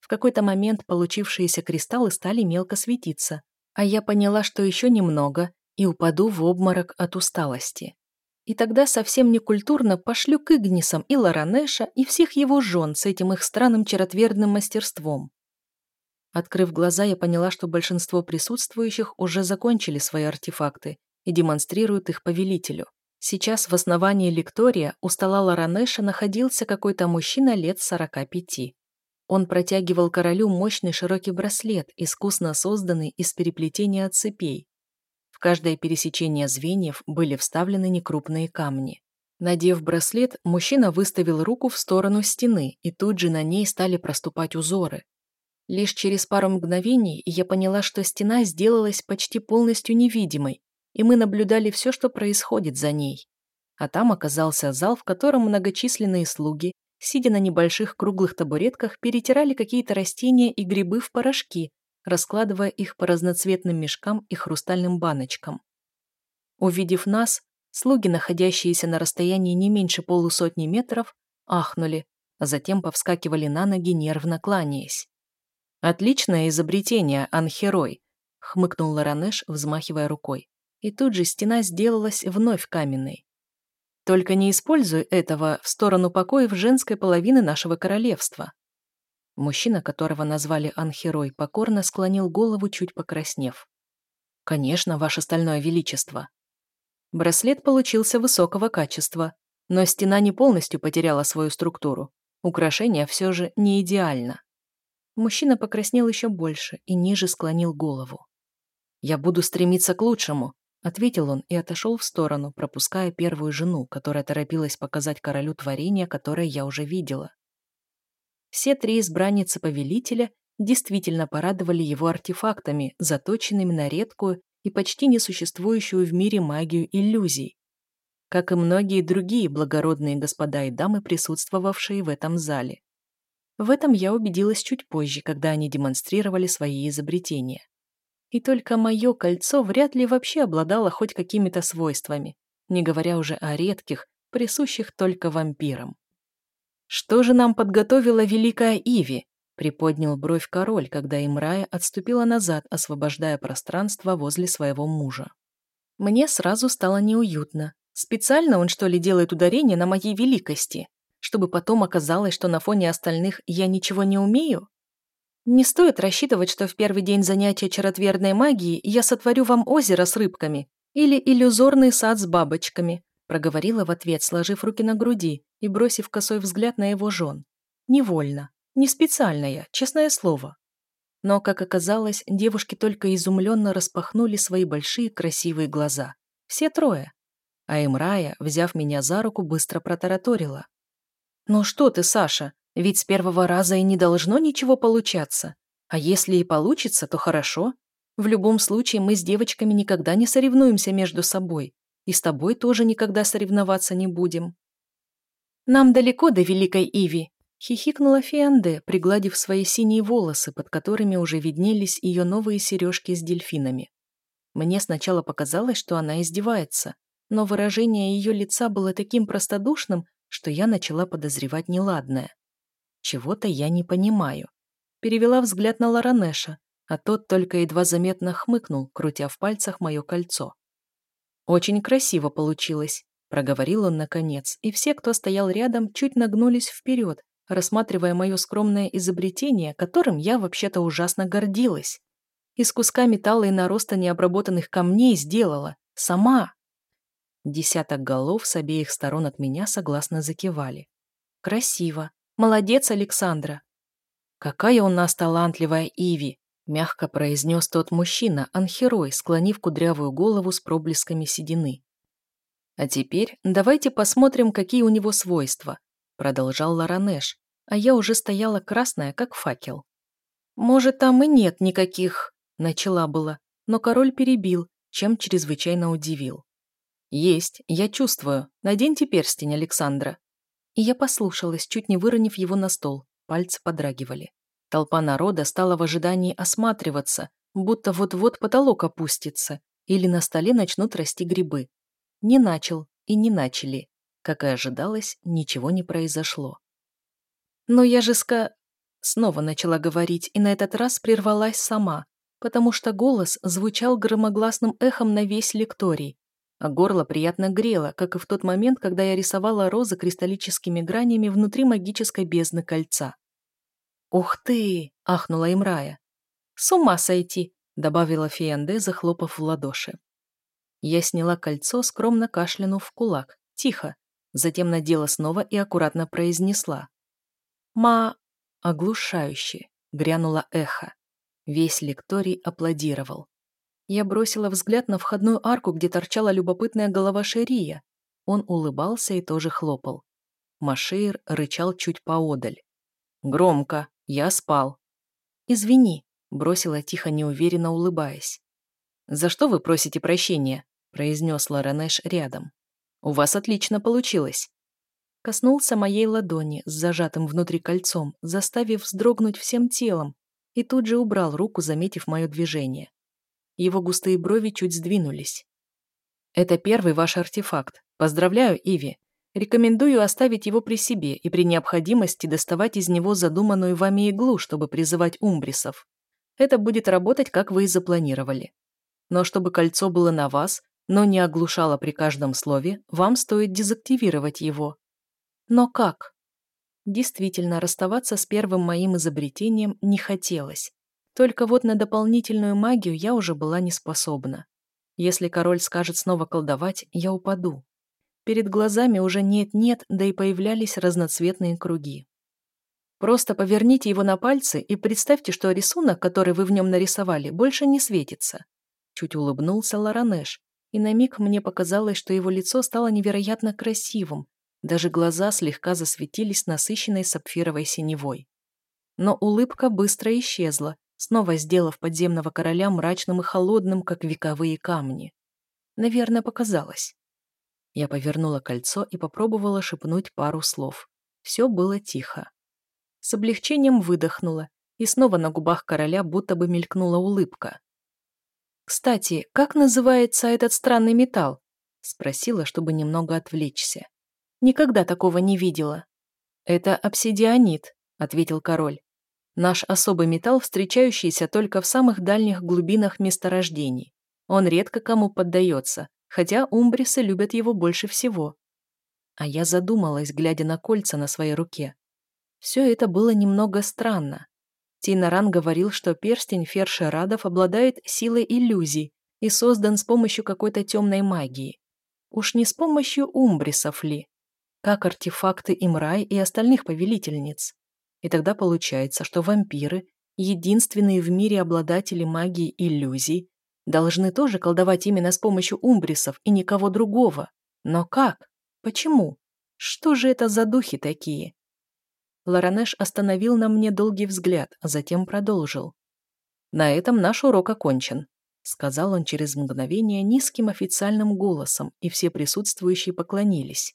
В какой-то момент получившиеся кристаллы стали мелко светиться, а я поняла, что еще немного, и упаду в обморок от усталости. И тогда совсем некультурно пошлю к Игнисам и Ларанеша и всех его жен с этим их странным черотвердным мастерством. Открыв глаза, я поняла, что большинство присутствующих уже закончили свои артефакты и демонстрируют их повелителю. Сейчас в основании лектория у стола Ларанеша находился какой-то мужчина лет 45. Он протягивал королю мощный широкий браслет, искусно созданный из переплетения цепей. В каждое пересечение звеньев были вставлены некрупные камни. Надев браслет, мужчина выставил руку в сторону стены, и тут же на ней стали проступать узоры. Лишь через пару мгновений я поняла, что стена сделалась почти полностью невидимой, и мы наблюдали все, что происходит за ней. А там оказался зал, в котором многочисленные слуги, сидя на небольших круглых табуретках, перетирали какие-то растения и грибы в порошки, раскладывая их по разноцветным мешкам и хрустальным баночкам. Увидев нас, слуги, находящиеся на расстоянии не меньше полусотни метров, ахнули, а затем повскакивали на ноги, нервно кланяясь. «Отличное изобретение, Анхерой!» — хмыкнул Ларанеш, взмахивая рукой. И тут же стена сделалась вновь каменной. «Только не используй этого в сторону покоев женской половины нашего королевства. Мужчина, которого назвали Анхерой, покорно склонил голову, чуть покраснев. «Конечно, ваше стальное величество». Браслет получился высокого качества, но стена не полностью потеряла свою структуру. Украшение все же не идеально. Мужчина покраснел еще больше и ниже склонил голову. «Я буду стремиться к лучшему», — ответил он и отошел в сторону, пропуская первую жену, которая торопилась показать королю творение, которое я уже видела. Все три избранницы повелителя действительно порадовали его артефактами, заточенными на редкую и почти несуществующую в мире магию иллюзий, как и многие другие благородные господа и дамы, присутствовавшие в этом зале. В этом я убедилась чуть позже, когда они демонстрировали свои изобретения. И только мое кольцо вряд ли вообще обладало хоть какими-то свойствами, не говоря уже о редких, присущих только вампирам. «Что же нам подготовила Великая Иви?» приподнял бровь король, когда Имрая отступила назад, освобождая пространство возле своего мужа. Мне сразу стало неуютно. Специально он, что ли, делает ударение на моей великости? Чтобы потом оказалось, что на фоне остальных я ничего не умею? Не стоит рассчитывать, что в первый день занятия чаротверной магии я сотворю вам озеро с рыбками или иллюзорный сад с бабочками, проговорила в ответ, сложив руки на груди и бросив косой взгляд на его жен. Невольно, не специально я, честное слово. Но, как оказалось, девушки только изумленно распахнули свои большие красивые глаза. Все трое. А Имрая, взяв меня за руку, быстро протараторила. «Ну что ты, Саша, ведь с первого раза и не должно ничего получаться. А если и получится, то хорошо. В любом случае мы с девочками никогда не соревнуемся между собой. И с тобой тоже никогда соревноваться не будем. Нам далеко до Великой Иви, хихикнула Фианде, пригладив свои синие волосы, под которыми уже виднелись ее новые сережки с дельфинами. Мне сначала показалось, что она издевается, но выражение ее лица было таким простодушным, что я начала подозревать неладное. Чего-то я не понимаю. Перевела взгляд на Ларанеша, а тот только едва заметно хмыкнул, крутя в пальцах мое кольцо. «Очень красиво получилось», — проговорил он наконец, и все, кто стоял рядом, чуть нагнулись вперед, рассматривая мое скромное изобретение, которым я вообще-то ужасно гордилась. Из куска металла и нароста необработанных камней сделала. Сама. Десяток голов с обеих сторон от меня согласно закивали. «Красиво. Молодец, Александра». «Какая у нас талантливая Иви!» мягко произнес тот мужчина, анхерой, склонив кудрявую голову с проблесками седины. «А теперь давайте посмотрим, какие у него свойства», продолжал Ларанеш, а я уже стояла красная, как факел. «Может, там и нет никаких...» начала было, но король перебил, чем чрезвычайно удивил. «Есть, я чувствую. Наденьте перстень, Александра». И я послушалась, чуть не выронив его на стол. Пальцы подрагивали. Толпа народа стала в ожидании осматриваться, будто вот-вот потолок опустится, или на столе начнут расти грибы. не начал и не начали. Как и ожидалось, ничего не произошло. «Но я же ска...» Снова начала говорить, и на этот раз прервалась сама, потому что голос звучал громогласным эхом на весь лекторий, а горло приятно грело, как и в тот момент, когда я рисовала розы кристаллическими гранями внутри магической бездны кольца. «Ух ты!» – ахнула Имрая. «С ума сойти!» – добавила Фианде, захлопав в ладоши. Я сняла кольцо, скромно кашлянув в кулак. Тихо. Затем надела снова и аккуратно произнесла. «Ма...» Оглушающе. Грянуло эхо. Весь лекторий аплодировал. Я бросила взгляд на входную арку, где торчала любопытная голова Шерия. Он улыбался и тоже хлопал. Машир рычал чуть поодаль. «Громко. Я спал». «Извини», — бросила тихо, неуверенно улыбаясь. «За что вы просите прощения?» — произнес Лоранеш рядом. «У вас отлично получилось». Коснулся моей ладони с зажатым внутри кольцом, заставив вздрогнуть всем телом, и тут же убрал руку, заметив мое движение. Его густые брови чуть сдвинулись. «Это первый ваш артефакт. Поздравляю, Иви. Рекомендую оставить его при себе и при необходимости доставать из него задуманную вами иглу, чтобы призывать умбрисов. Это будет работать, как вы и запланировали. Но чтобы кольцо было на вас, но не оглушало при каждом слове, вам стоит дезактивировать его. Но как? Действительно, расставаться с первым моим изобретением не хотелось. Только вот на дополнительную магию я уже была не способна. Если король скажет снова колдовать, я упаду. Перед глазами уже нет-нет, да и появлялись разноцветные круги. Просто поверните его на пальцы и представьте, что рисунок, который вы в нем нарисовали, больше не светится. Чуть улыбнулся Ларанеш, и на миг мне показалось, что его лицо стало невероятно красивым, даже глаза слегка засветились насыщенной сапфировой синевой. Но улыбка быстро исчезла, снова сделав подземного короля мрачным и холодным, как вековые камни. Наверное, показалось. Я повернула кольцо и попробовала шепнуть пару слов. Все было тихо. С облегчением выдохнула, и снова на губах короля будто бы мелькнула улыбка. «Кстати, как называется этот странный металл?» Спросила, чтобы немного отвлечься. «Никогда такого не видела». «Это обсидианит», — ответил король. Наш особый металл, встречающийся только в самых дальних глубинах месторождений. Он редко кому поддается, хотя умбрисы любят его больше всего. А я задумалась, глядя на кольца на своей руке. Все это было немного странно. Тинаран говорил, что перстень Фершерадов обладает силой иллюзий и создан с помощью какой-то темной магии. Уж не с помощью умбрисов ли? Как артефакты Имрай и остальных повелительниц. И тогда получается, что вампиры, единственные в мире обладатели магии иллюзий, должны тоже колдовать именно с помощью умбрисов и никого другого. Но как? Почему? Что же это за духи такие? Ларанеш остановил на мне долгий взгляд, а затем продолжил. «На этом наш урок окончен», — сказал он через мгновение низким официальным голосом, и все присутствующие поклонились.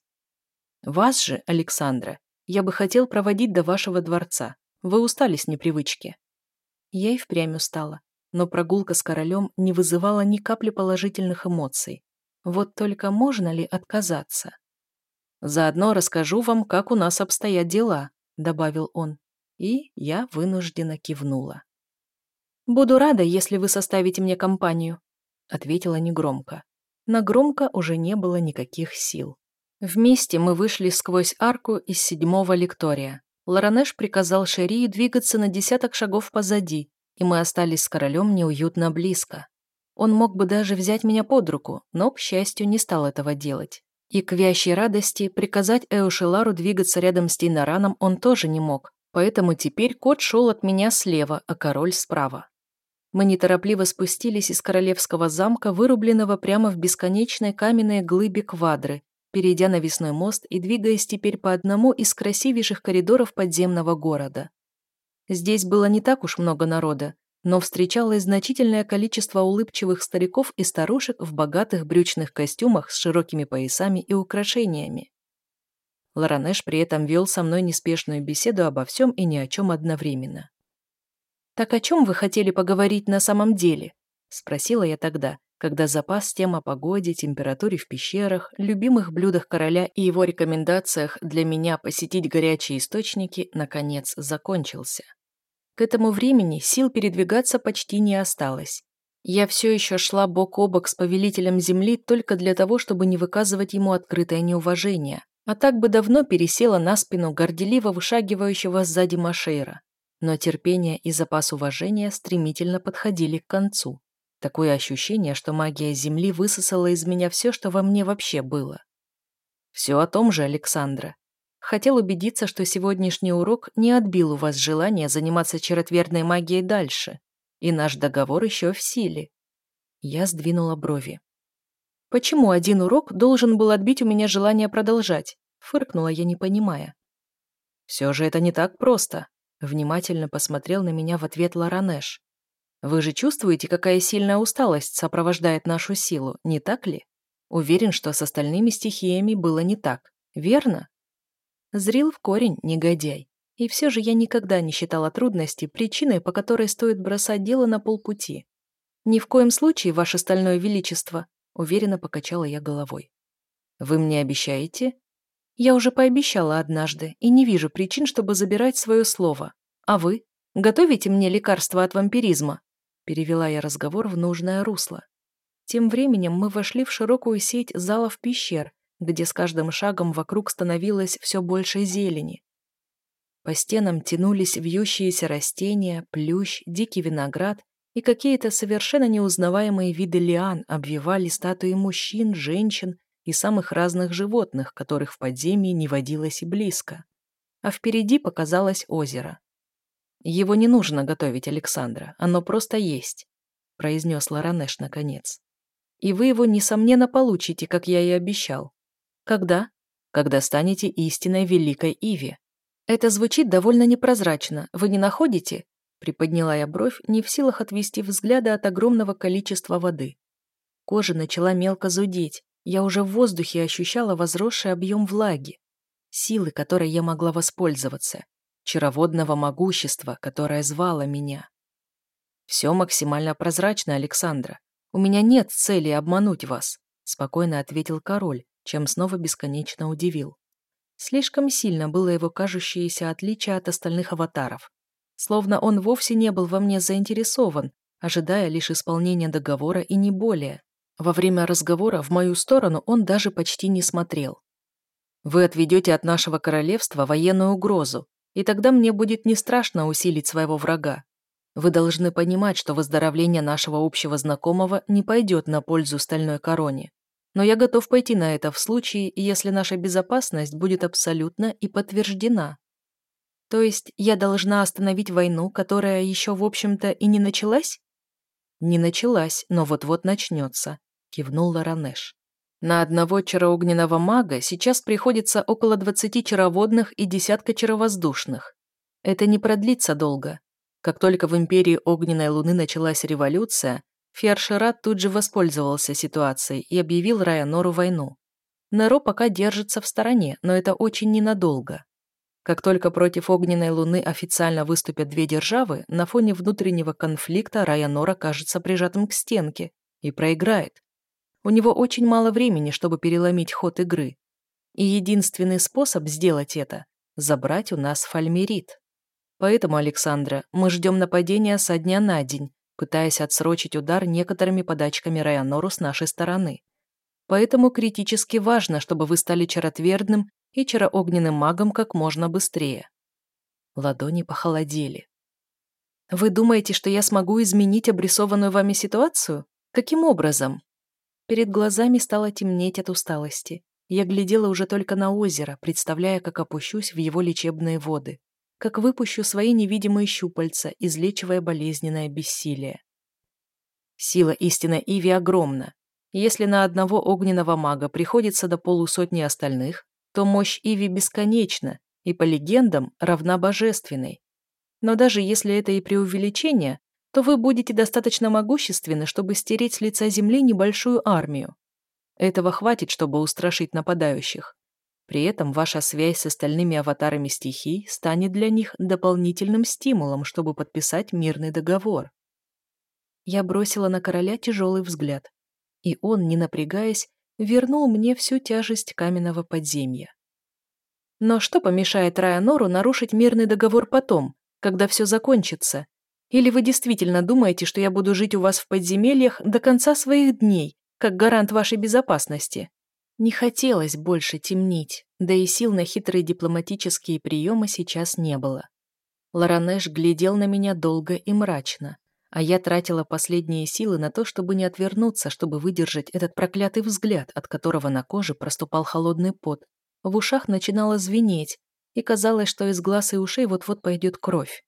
«Вас же, Александра, я бы хотел проводить до вашего дворца. Вы устали с непривычки». Я и впрямь устала, но прогулка с королем не вызывала ни капли положительных эмоций. Вот только можно ли отказаться? «Заодно расскажу вам, как у нас обстоят дела», — добавил он. И я вынужденно кивнула. «Буду рада, если вы составите мне компанию», — ответила негромко. На громко уже не было никаких сил. Вместе мы вышли сквозь арку из седьмого лектория. Ларанеш приказал Шерии двигаться на десяток шагов позади, и мы остались с королем неуютно близко. Он мог бы даже взять меня под руку, но, к счастью, не стал этого делать. И к вящей радости приказать Эушелару двигаться рядом с Тейнараном он тоже не мог, поэтому теперь кот шел от меня слева, а король справа. Мы неторопливо спустились из королевского замка, вырубленного прямо в бесконечной каменной глыбе квадры, перейдя навесной мост и двигаясь теперь по одному из красивейших коридоров подземного города. Здесь было не так уж много народа, но встречалось значительное количество улыбчивых стариков и старушек в богатых брючных костюмах с широкими поясами и украшениями. Ларанеш при этом вел со мной неспешную беседу обо всем и ни о чем одновременно. «Так о чем вы хотели поговорить на самом деле?» – спросила я тогда, когда запас тем о погоде, температуре в пещерах, любимых блюдах короля и его рекомендациях для меня посетить горячие источники наконец закончился. К этому времени сил передвигаться почти не осталось. Я все еще шла бок о бок с повелителем земли только для того, чтобы не выказывать ему открытое неуважение, а так бы давно пересела на спину горделиво вышагивающего сзади Машейра. Но терпение и запас уважения стремительно подходили к концу. Такое ощущение, что магия Земли высосала из меня все, что во мне вообще было. Все о том же, Александра. Хотел убедиться, что сегодняшний урок не отбил у вас желание заниматься черотверной магией дальше, и наш договор еще в силе. Я сдвинула брови. Почему один урок должен был отбить у меня желание продолжать? Фыркнула я, не понимая. Все же это не так просто. Внимательно посмотрел на меня в ответ Ларанеш. Вы же чувствуете, какая сильная усталость сопровождает нашу силу, не так ли? Уверен, что с остальными стихиями было не так. Верно? Зрил в корень, негодяй. И все же я никогда не считала трудности причиной, по которой стоит бросать дело на полпути. «Ни в коем случае, ваше стальное величество», — уверенно покачала я головой. «Вы мне обещаете?» «Я уже пообещала однажды и не вижу причин, чтобы забирать свое слово. А вы? Готовите мне лекарство от вампиризма?» Перевела я разговор в нужное русло. Тем временем мы вошли в широкую сеть залов пещер, где с каждым шагом вокруг становилось все больше зелени. По стенам тянулись вьющиеся растения, плющ, дикий виноград и какие-то совершенно неузнаваемые виды лиан обвивали статуи мужчин, женщин и самых разных животных, которых в подземье не водилось и близко. А впереди показалось озеро. «Его не нужно готовить, Александра, оно просто есть», — произнес Ларанеш наконец. «И вы его, несомненно, получите, как я и обещал. Когда? Когда станете истинной великой Иви. Это звучит довольно непрозрачно, вы не находите?» Приподняла я бровь, не в силах отвести взгляда от огромного количества воды. Кожа начала мелко зудеть, я уже в воздухе ощущала возросший объем влаги, силы, которой я могла воспользоваться, чароводного могущества, которое звало меня. «Все максимально прозрачно, Александра. У меня нет цели обмануть вас», спокойно ответил король, чем снова бесконечно удивил. Слишком сильно было его кажущееся отличие от остальных аватаров. Словно он вовсе не был во мне заинтересован, ожидая лишь исполнения договора и не более. Во время разговора в мою сторону он даже почти не смотрел. «Вы отведете от нашего королевства военную угрозу, и тогда мне будет не страшно усилить своего врага. Вы должны понимать, что выздоровление нашего общего знакомого не пойдет на пользу стальной короне. Но я готов пойти на это в случае, если наша безопасность будет абсолютна и подтверждена. То есть я должна остановить войну, которая еще, в общем-то, и не началась? Не началась, но вот-вот начнется, кивнул Ларанеш. На одного чароогненного мага сейчас приходится около 20 чароводных и десятка чаровоздушных. Это не продлится долго. Как только в империи Огненной Луны началась революция, Фиаршерат тут же воспользовался ситуацией и объявил Райанору войну. Неро пока держится в стороне, но это очень ненадолго. Как только против Огненной Луны официально выступят две державы, на фоне внутреннего конфликта Райанор окажется прижатым к стенке и проиграет. У него очень мало времени, чтобы переломить ход игры. И единственный способ сделать это – забрать у нас фальмерит. Поэтому, Александра, мы ждем нападения со дня на день, пытаясь отсрочить удар некоторыми подачками Райанору с нашей стороны. Поэтому критически важно, чтобы вы стали чаротвердным и чароогненным магом как можно быстрее. Ладони похолодели. Вы думаете, что я смогу изменить обрисованную вами ситуацию? Каким образом? Перед глазами стало темнеть от усталости. Я глядела уже только на озеро, представляя, как опущусь в его лечебные воды, как выпущу свои невидимые щупальца, излечивая болезненное бессилие. Сила истины Иви огромна. Если на одного огненного мага приходится до полусотни остальных, то мощь Иви бесконечна и, по легендам, равна божественной. Но даже если это и преувеличение, то вы будете достаточно могущественны, чтобы стереть с лица земли небольшую армию. Этого хватит, чтобы устрашить нападающих. При этом ваша связь с остальными аватарами стихий станет для них дополнительным стимулом, чтобы подписать мирный договор. Я бросила на короля тяжелый взгляд. и он, не напрягаясь, вернул мне всю тяжесть каменного подземья. Но что помешает Райанору нарушить мирный договор потом, когда все закончится? Или вы действительно думаете, что я буду жить у вас в подземельях до конца своих дней, как гарант вашей безопасности? Не хотелось больше темнить, да и сил на хитрые дипломатические приемы сейчас не было. Ларанеш глядел на меня долго и мрачно, а я тратила последние силы на то, чтобы не отвернуться, чтобы выдержать этот проклятый взгляд, от которого на коже проступал холодный пот, в ушах начинало звенеть, и казалось, что из глаз и ушей вот-вот пойдет кровь.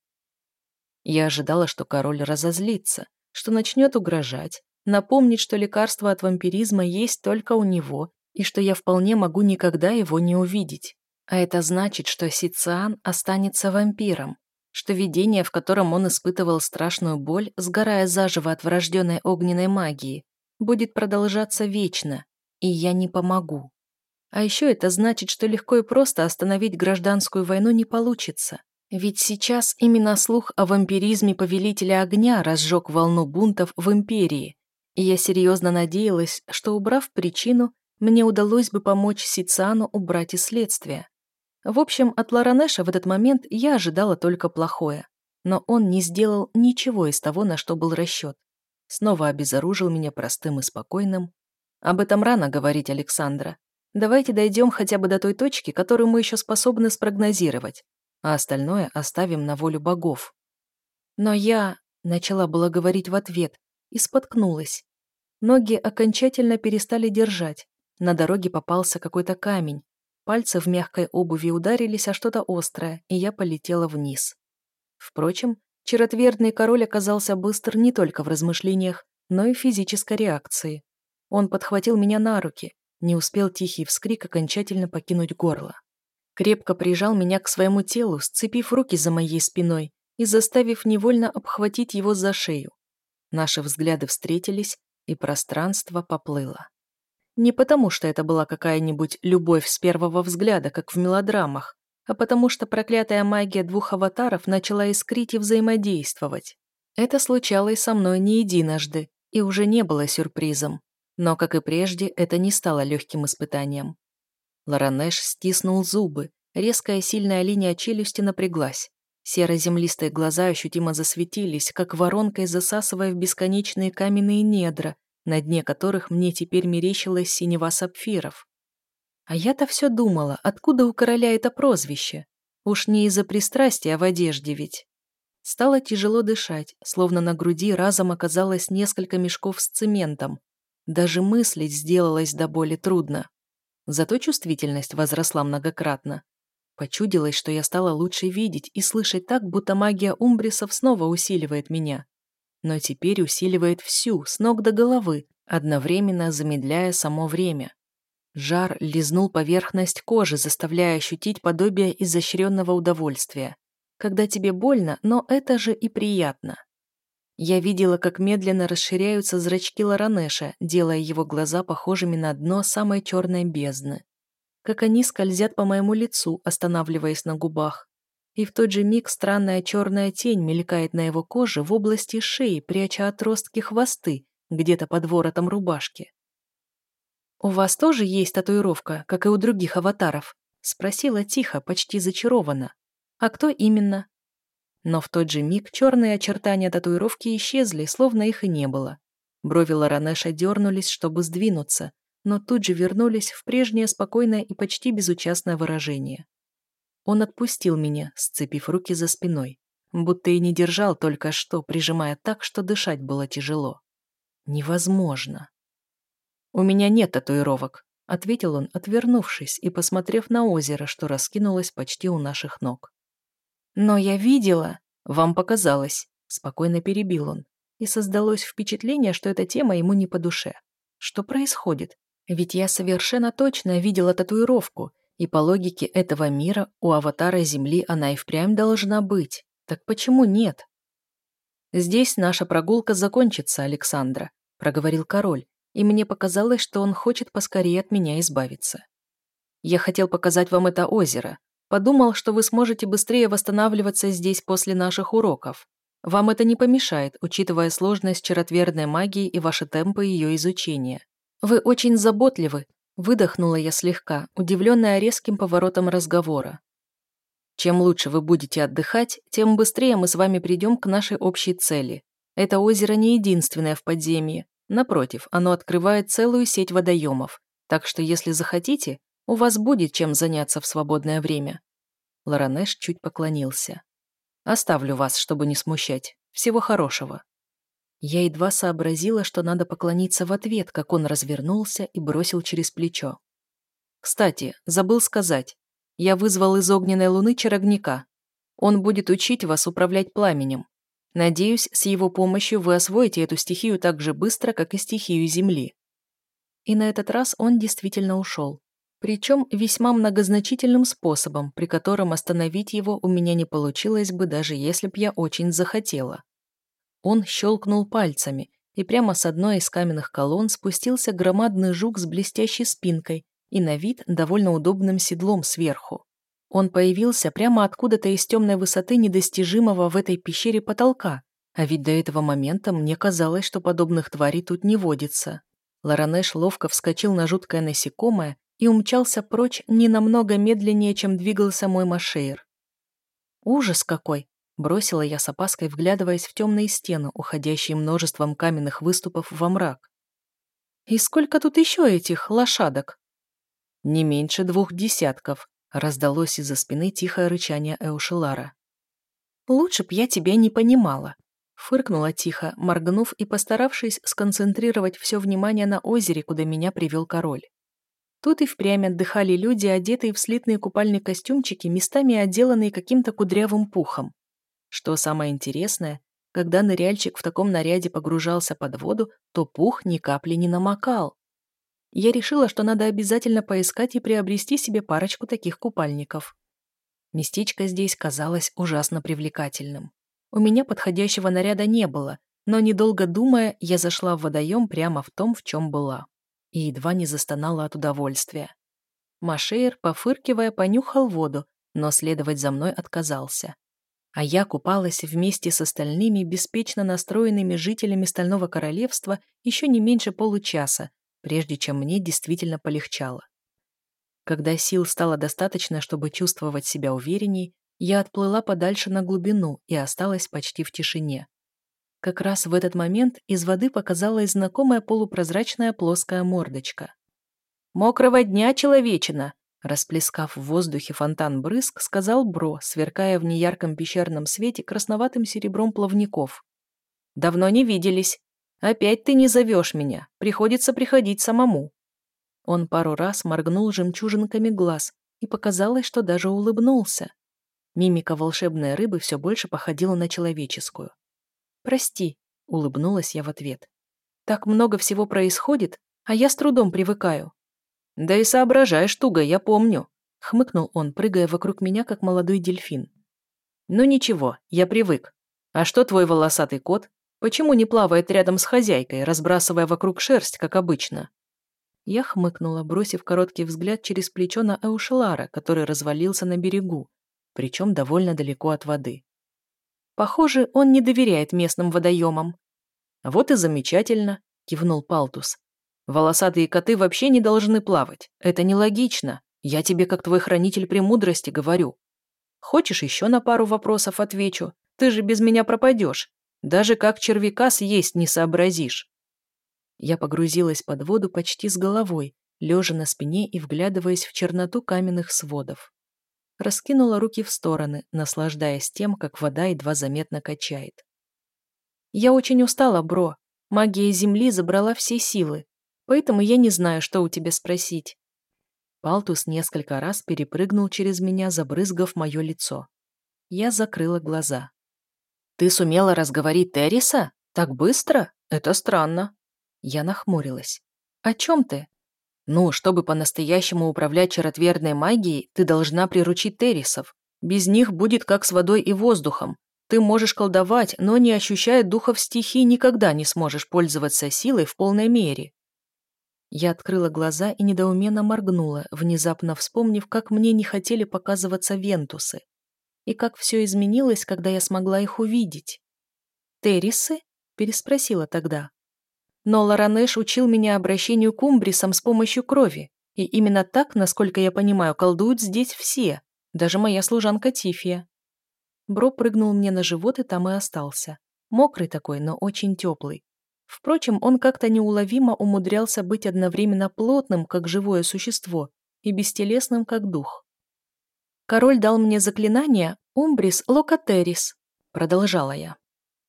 Я ожидала, что король разозлится, что начнет угрожать, напомнить, что лекарство от вампиризма есть только у него, и что я вполне могу никогда его не увидеть. А это значит, что Сициан останется вампиром, что видение, в котором он испытывал страшную боль, сгорая заживо от врожденной огненной магии, будет продолжаться вечно, и я не помогу. А еще это значит, что легко и просто остановить гражданскую войну не получится. Ведь сейчас именно слух о вампиризме Повелителя Огня разжег волну бунтов в Империи, и я серьезно надеялась, что, убрав причину, мне удалось бы помочь Сициану убрать из следствия. В общем, от Ларанеша в этот момент я ожидала только плохое, но он не сделал ничего из того, на что был расчет. Снова обезоружил меня простым и спокойным. Об этом рано говорить, Александра. Давайте дойдем хотя бы до той точки, которую мы еще способны спрогнозировать, а остальное оставим на волю богов. Но я начала было говорить в ответ и споткнулась. Ноги окончательно перестали держать. На дороге попался какой-то камень. Пальцы в мягкой обуви ударились о что-то острое, и я полетела вниз. Впрочем, черотвердный король оказался быстр не только в размышлениях, но и в физической реакции. Он подхватил меня на руки, не успел тихий вскрик окончательно покинуть горло. Крепко прижал меня к своему телу, сцепив руки за моей спиной и заставив невольно обхватить его за шею. Наши взгляды встретились, и пространство поплыло. Не потому, что это была какая-нибудь любовь с первого взгляда, как в мелодрамах, а потому что проклятая магия двух аватаров начала искрить и взаимодействовать. Это случалось со мной не единожды и уже не было сюрпризом. Но, как и прежде, это не стало легким испытанием. Ларанеш стиснул зубы, резкая сильная линия челюсти напряглась. Серо-землистые глаза ощутимо засветились, как воронкой засасывая в бесконечные каменные недра, на дне которых мне теперь мерещилась синева сапфиров. А я-то все думала, откуда у короля это прозвище? Уж не из-за пристрастия в одежде ведь. Стало тяжело дышать, словно на груди разом оказалось несколько мешков с цементом, даже мыслить сделалось до боли трудно. Зато чувствительность возросла многократно. Почудилось, что я стала лучше видеть и слышать так, будто магия умбрисов снова усиливает меня. Но теперь усиливает всю, с ног до головы, одновременно замедляя само время. Жар лизнул поверхность кожи, заставляя ощутить подобие изощренного удовольствия. Когда тебе больно, но это же и приятно. Я видела, как медленно расширяются зрачки Ларанеша, делая его глаза похожими на дно самой черной бездны. Как они скользят по моему лицу, останавливаясь на губах. И в тот же миг странная черная тень мелькает на его коже в области шеи, пряча отростки хвосты, где-то под воротом рубашки. «У вас тоже есть татуировка, как и у других аватаров?» Спросила тихо, почти зачарованно. «А кто именно?» Но в тот же миг черные очертания татуировки исчезли, словно их и не было. Брови Ларанеша дернулись, чтобы сдвинуться, но тут же вернулись в прежнее спокойное и почти безучастное выражение. Он отпустил меня, сцепив руки за спиной, будто и не держал только что, прижимая так, что дышать было тяжело. Невозможно. «У меня нет татуировок», — ответил он, отвернувшись и посмотрев на озеро, что раскинулось почти у наших ног. «Но я видела...» «Вам показалось», — спокойно перебил он. И создалось впечатление, что эта тема ему не по душе. Что происходит? Ведь я совершенно точно видела татуировку, и по логике этого мира у аватара Земли она и впрямь должна быть. Так почему нет? «Здесь наша прогулка закончится, Александра», — проговорил король, и мне показалось, что он хочет поскорее от меня избавиться. «Я хотел показать вам это озеро, Подумал, что вы сможете быстрее восстанавливаться здесь после наших уроков. Вам это не помешает, учитывая сложность чаротвердной магии и ваши темпы ее изучения. Вы очень заботливы, выдохнула я слегка, удивленная резким поворотом разговора. Чем лучше вы будете отдыхать, тем быстрее мы с вами придем к нашей общей цели. Это озеро не единственное в подземье. Напротив, оно открывает целую сеть водоемов. Так что, если захотите, у вас будет чем заняться в свободное время. Ларанеш чуть поклонился. Оставлю вас, чтобы не смущать. Всего хорошего. Я едва сообразила, что надо поклониться в ответ, как он развернулся и бросил через плечо. Кстати, забыл сказать. Я вызвал из огненной луны чарогника. Он будет учить вас управлять пламенем. Надеюсь, с его помощью вы освоите эту стихию так же быстро, как и стихию Земли. И на этот раз он действительно ушел. Причем весьма многозначительным способом, при котором остановить его у меня не получилось бы, даже если б я очень захотела. Он щелкнул пальцами, и прямо с одной из каменных колонн спустился громадный жук с блестящей спинкой и на вид довольно удобным седлом сверху. Он появился прямо откуда-то из темной высоты недостижимого в этой пещере потолка, а ведь до этого момента мне казалось, что подобных тварей тут не водится. Ларанеш ловко вскочил на жуткое насекомое и умчался прочь не намного медленнее, чем двигался мой машеер. «Ужас какой!» — бросила я с опаской, вглядываясь в темные стены, уходящие множеством каменных выступов во мрак. «И сколько тут еще этих лошадок?» «Не меньше двух десятков», — раздалось из-за спины тихое рычание Эушелара. «Лучше б я тебя не понимала», — фыркнула тихо, моргнув и постаравшись сконцентрировать все внимание на озере, куда меня привел король. Тут и впрямь отдыхали люди, одетые в слитные купальные костюмчики, местами отделанные каким-то кудрявым пухом. Что самое интересное, когда ныряльщик в таком наряде погружался под воду, то пух ни капли не намокал я решила, что надо обязательно поискать и приобрести себе парочку таких купальников. Местечко здесь казалось ужасно привлекательным. У меня подходящего наряда не было, но, недолго думая, я зашла в водоем прямо в том, в чем была. И едва не застонала от удовольствия. Машейр, пофыркивая, понюхал воду, но следовать за мной отказался. А я купалась вместе с остальными беспечно настроенными жителями Стального Королевства еще не меньше получаса, прежде чем мне действительно полегчало. Когда сил стало достаточно, чтобы чувствовать себя уверенней, я отплыла подальше на глубину и осталась почти в тишине. Как раз в этот момент из воды показалась знакомая полупрозрачная плоская мордочка. «Мокрого дня, человечина!» Расплескав в воздухе фонтан брызг, сказал Бро, сверкая в неярком пещерном свете красноватым серебром плавников. «Давно не виделись. Опять ты не зовешь меня. Приходится приходить самому». Он пару раз моргнул жемчужинками глаз, и показалось, что даже улыбнулся. Мимика волшебной рыбы все больше походила на человеческую. «Прости», — улыбнулась я в ответ. «Так много всего происходит, а я с трудом привыкаю». «Да и соображаешь туго, я помню», — хмыкнул он, прыгая вокруг меня, как молодой дельфин. «Ну ничего, я привык. А что твой волосатый кот? Почему не плавает рядом с хозяйкой, разбрасывая вокруг шерсть, как обычно? Я хмыкнула, бросив короткий взгляд через плечо на Эушелара, который развалился на берегу, причем довольно далеко от воды. Похоже, он не доверяет местным водоемам. Вот и замечательно, кивнул Палтус. Волосатые коты вообще не должны плавать. Это нелогично. Я тебе, как твой хранитель премудрости, говорю. Хочешь, еще на пару вопросов отвечу? Ты же без меня пропадешь. Даже как червяка съесть не сообразишь. Я погрузилась под воду почти с головой, лежа на спине и вглядываясь в черноту каменных сводов. Раскинула руки в стороны, наслаждаясь тем, как вода едва заметно качает. «Я очень устала, бро. Магия Земли забрала все силы, поэтому я не знаю, что у тебя спросить». Палтус несколько раз перепрыгнул через меня, забрызгав мое лицо. Я закрыла глаза. «Ты сумела разговорить Терриса? Так быстро? Это странно». Я нахмурилась. «О чем ты?» «Ну, чтобы по-настоящему управлять чаротвердной магией, ты должна приручить Террисов. Без них будет как с водой и воздухом. Ты можешь колдовать, но не ощущая духов стихий, никогда не сможешь пользоваться силой в полной мере». Я открыла глаза и недоуменно моргнула, внезапно вспомнив, как мне не хотели показываться вентусы и как все изменилось, когда я смогла их увидеть. «Террисы?» – переспросила тогда. Но Ларанеш учил меня обращению к умбрисам с помощью крови, и именно так, насколько я понимаю, колдуют здесь все, даже моя служанка Тифия. Бро прыгнул мне на живот и там и остался. Мокрый такой, но очень теплый. Впрочем, он как-то неуловимо умудрялся быть одновременно плотным, как живое существо, и бестелесным, как дух. «Король дал мне заклинание «Умбрис локатерис», — продолжала я.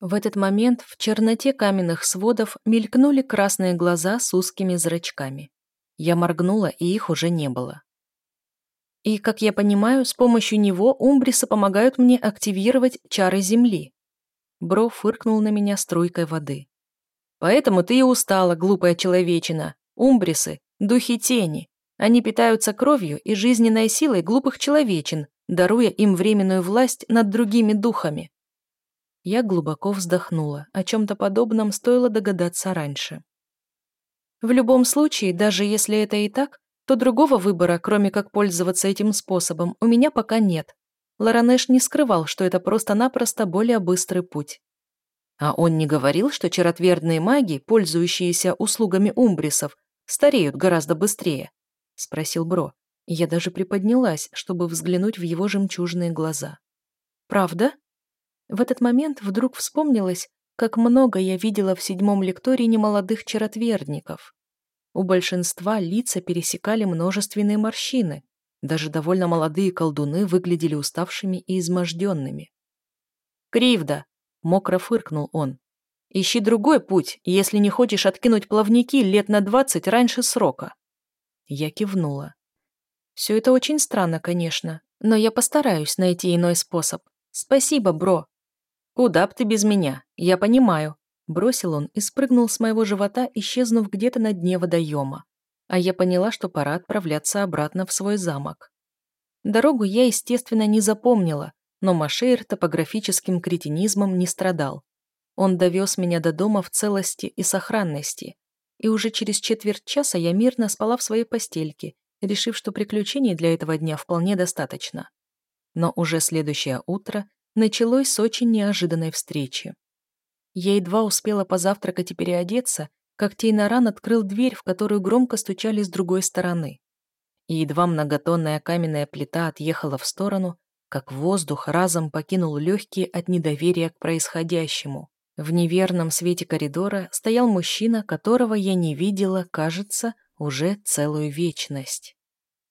В этот момент в черноте каменных сводов мелькнули красные глаза с узкими зрачками. Я моргнула, и их уже не было. И, как я понимаю, с помощью него умбрисы помогают мне активировать чары Земли. Бро фыркнул на меня струйкой воды. Поэтому ты и устала, глупая человечина. Умбрисы – духи тени. Они питаются кровью и жизненной силой глупых человечин, даруя им временную власть над другими духами. Я глубоко вздохнула. О чем-то подобном стоило догадаться раньше. В любом случае, даже если это и так, то другого выбора, кроме как пользоваться этим способом, у меня пока нет. Ларанеш не скрывал, что это просто-напросто более быстрый путь. А он не говорил, что черотвердные маги, пользующиеся услугами умбрисов, стареют гораздо быстрее? Спросил Бро. Я даже приподнялась, чтобы взглянуть в его жемчужные глаза. «Правда?» В этот момент вдруг вспомнилось, как много я видела в седьмом лектории немолодых черотвердников. У большинства лица пересекали множественные морщины. Даже довольно молодые колдуны выглядели уставшими и изможденными. «Кривда!» — мокро фыркнул он. «Ищи другой путь, если не хочешь откинуть плавники лет на двадцать раньше срока». Я кивнула. «Все это очень странно, конечно, но я постараюсь найти иной способ. Спасибо, бро». «Куда б ты без меня? Я понимаю», Бросил он и спрыгнул с моего живота, исчезнув где-то на дне водоема. А я поняла, что пора отправляться обратно в свой замок. Дорогу я, естественно, не запомнила, но Машейр топографическим кретинизмом не страдал. Он довез меня до дома в целости и сохранности, и уже через четверть часа я мирно спала в своей постельке, решив, что приключений для этого дня вполне достаточно. Но уже следующее утро началось с очень неожиданной встречи. Я едва успела позавтракать и переодеться, как Тейнаран открыл дверь, в которую громко стучали с другой стороны. И едва многотонная каменная плита отъехала в сторону, как воздух разом покинул легкие от недоверия к происходящему. В неверном свете коридора стоял мужчина, которого я не видела, кажется, уже целую вечность.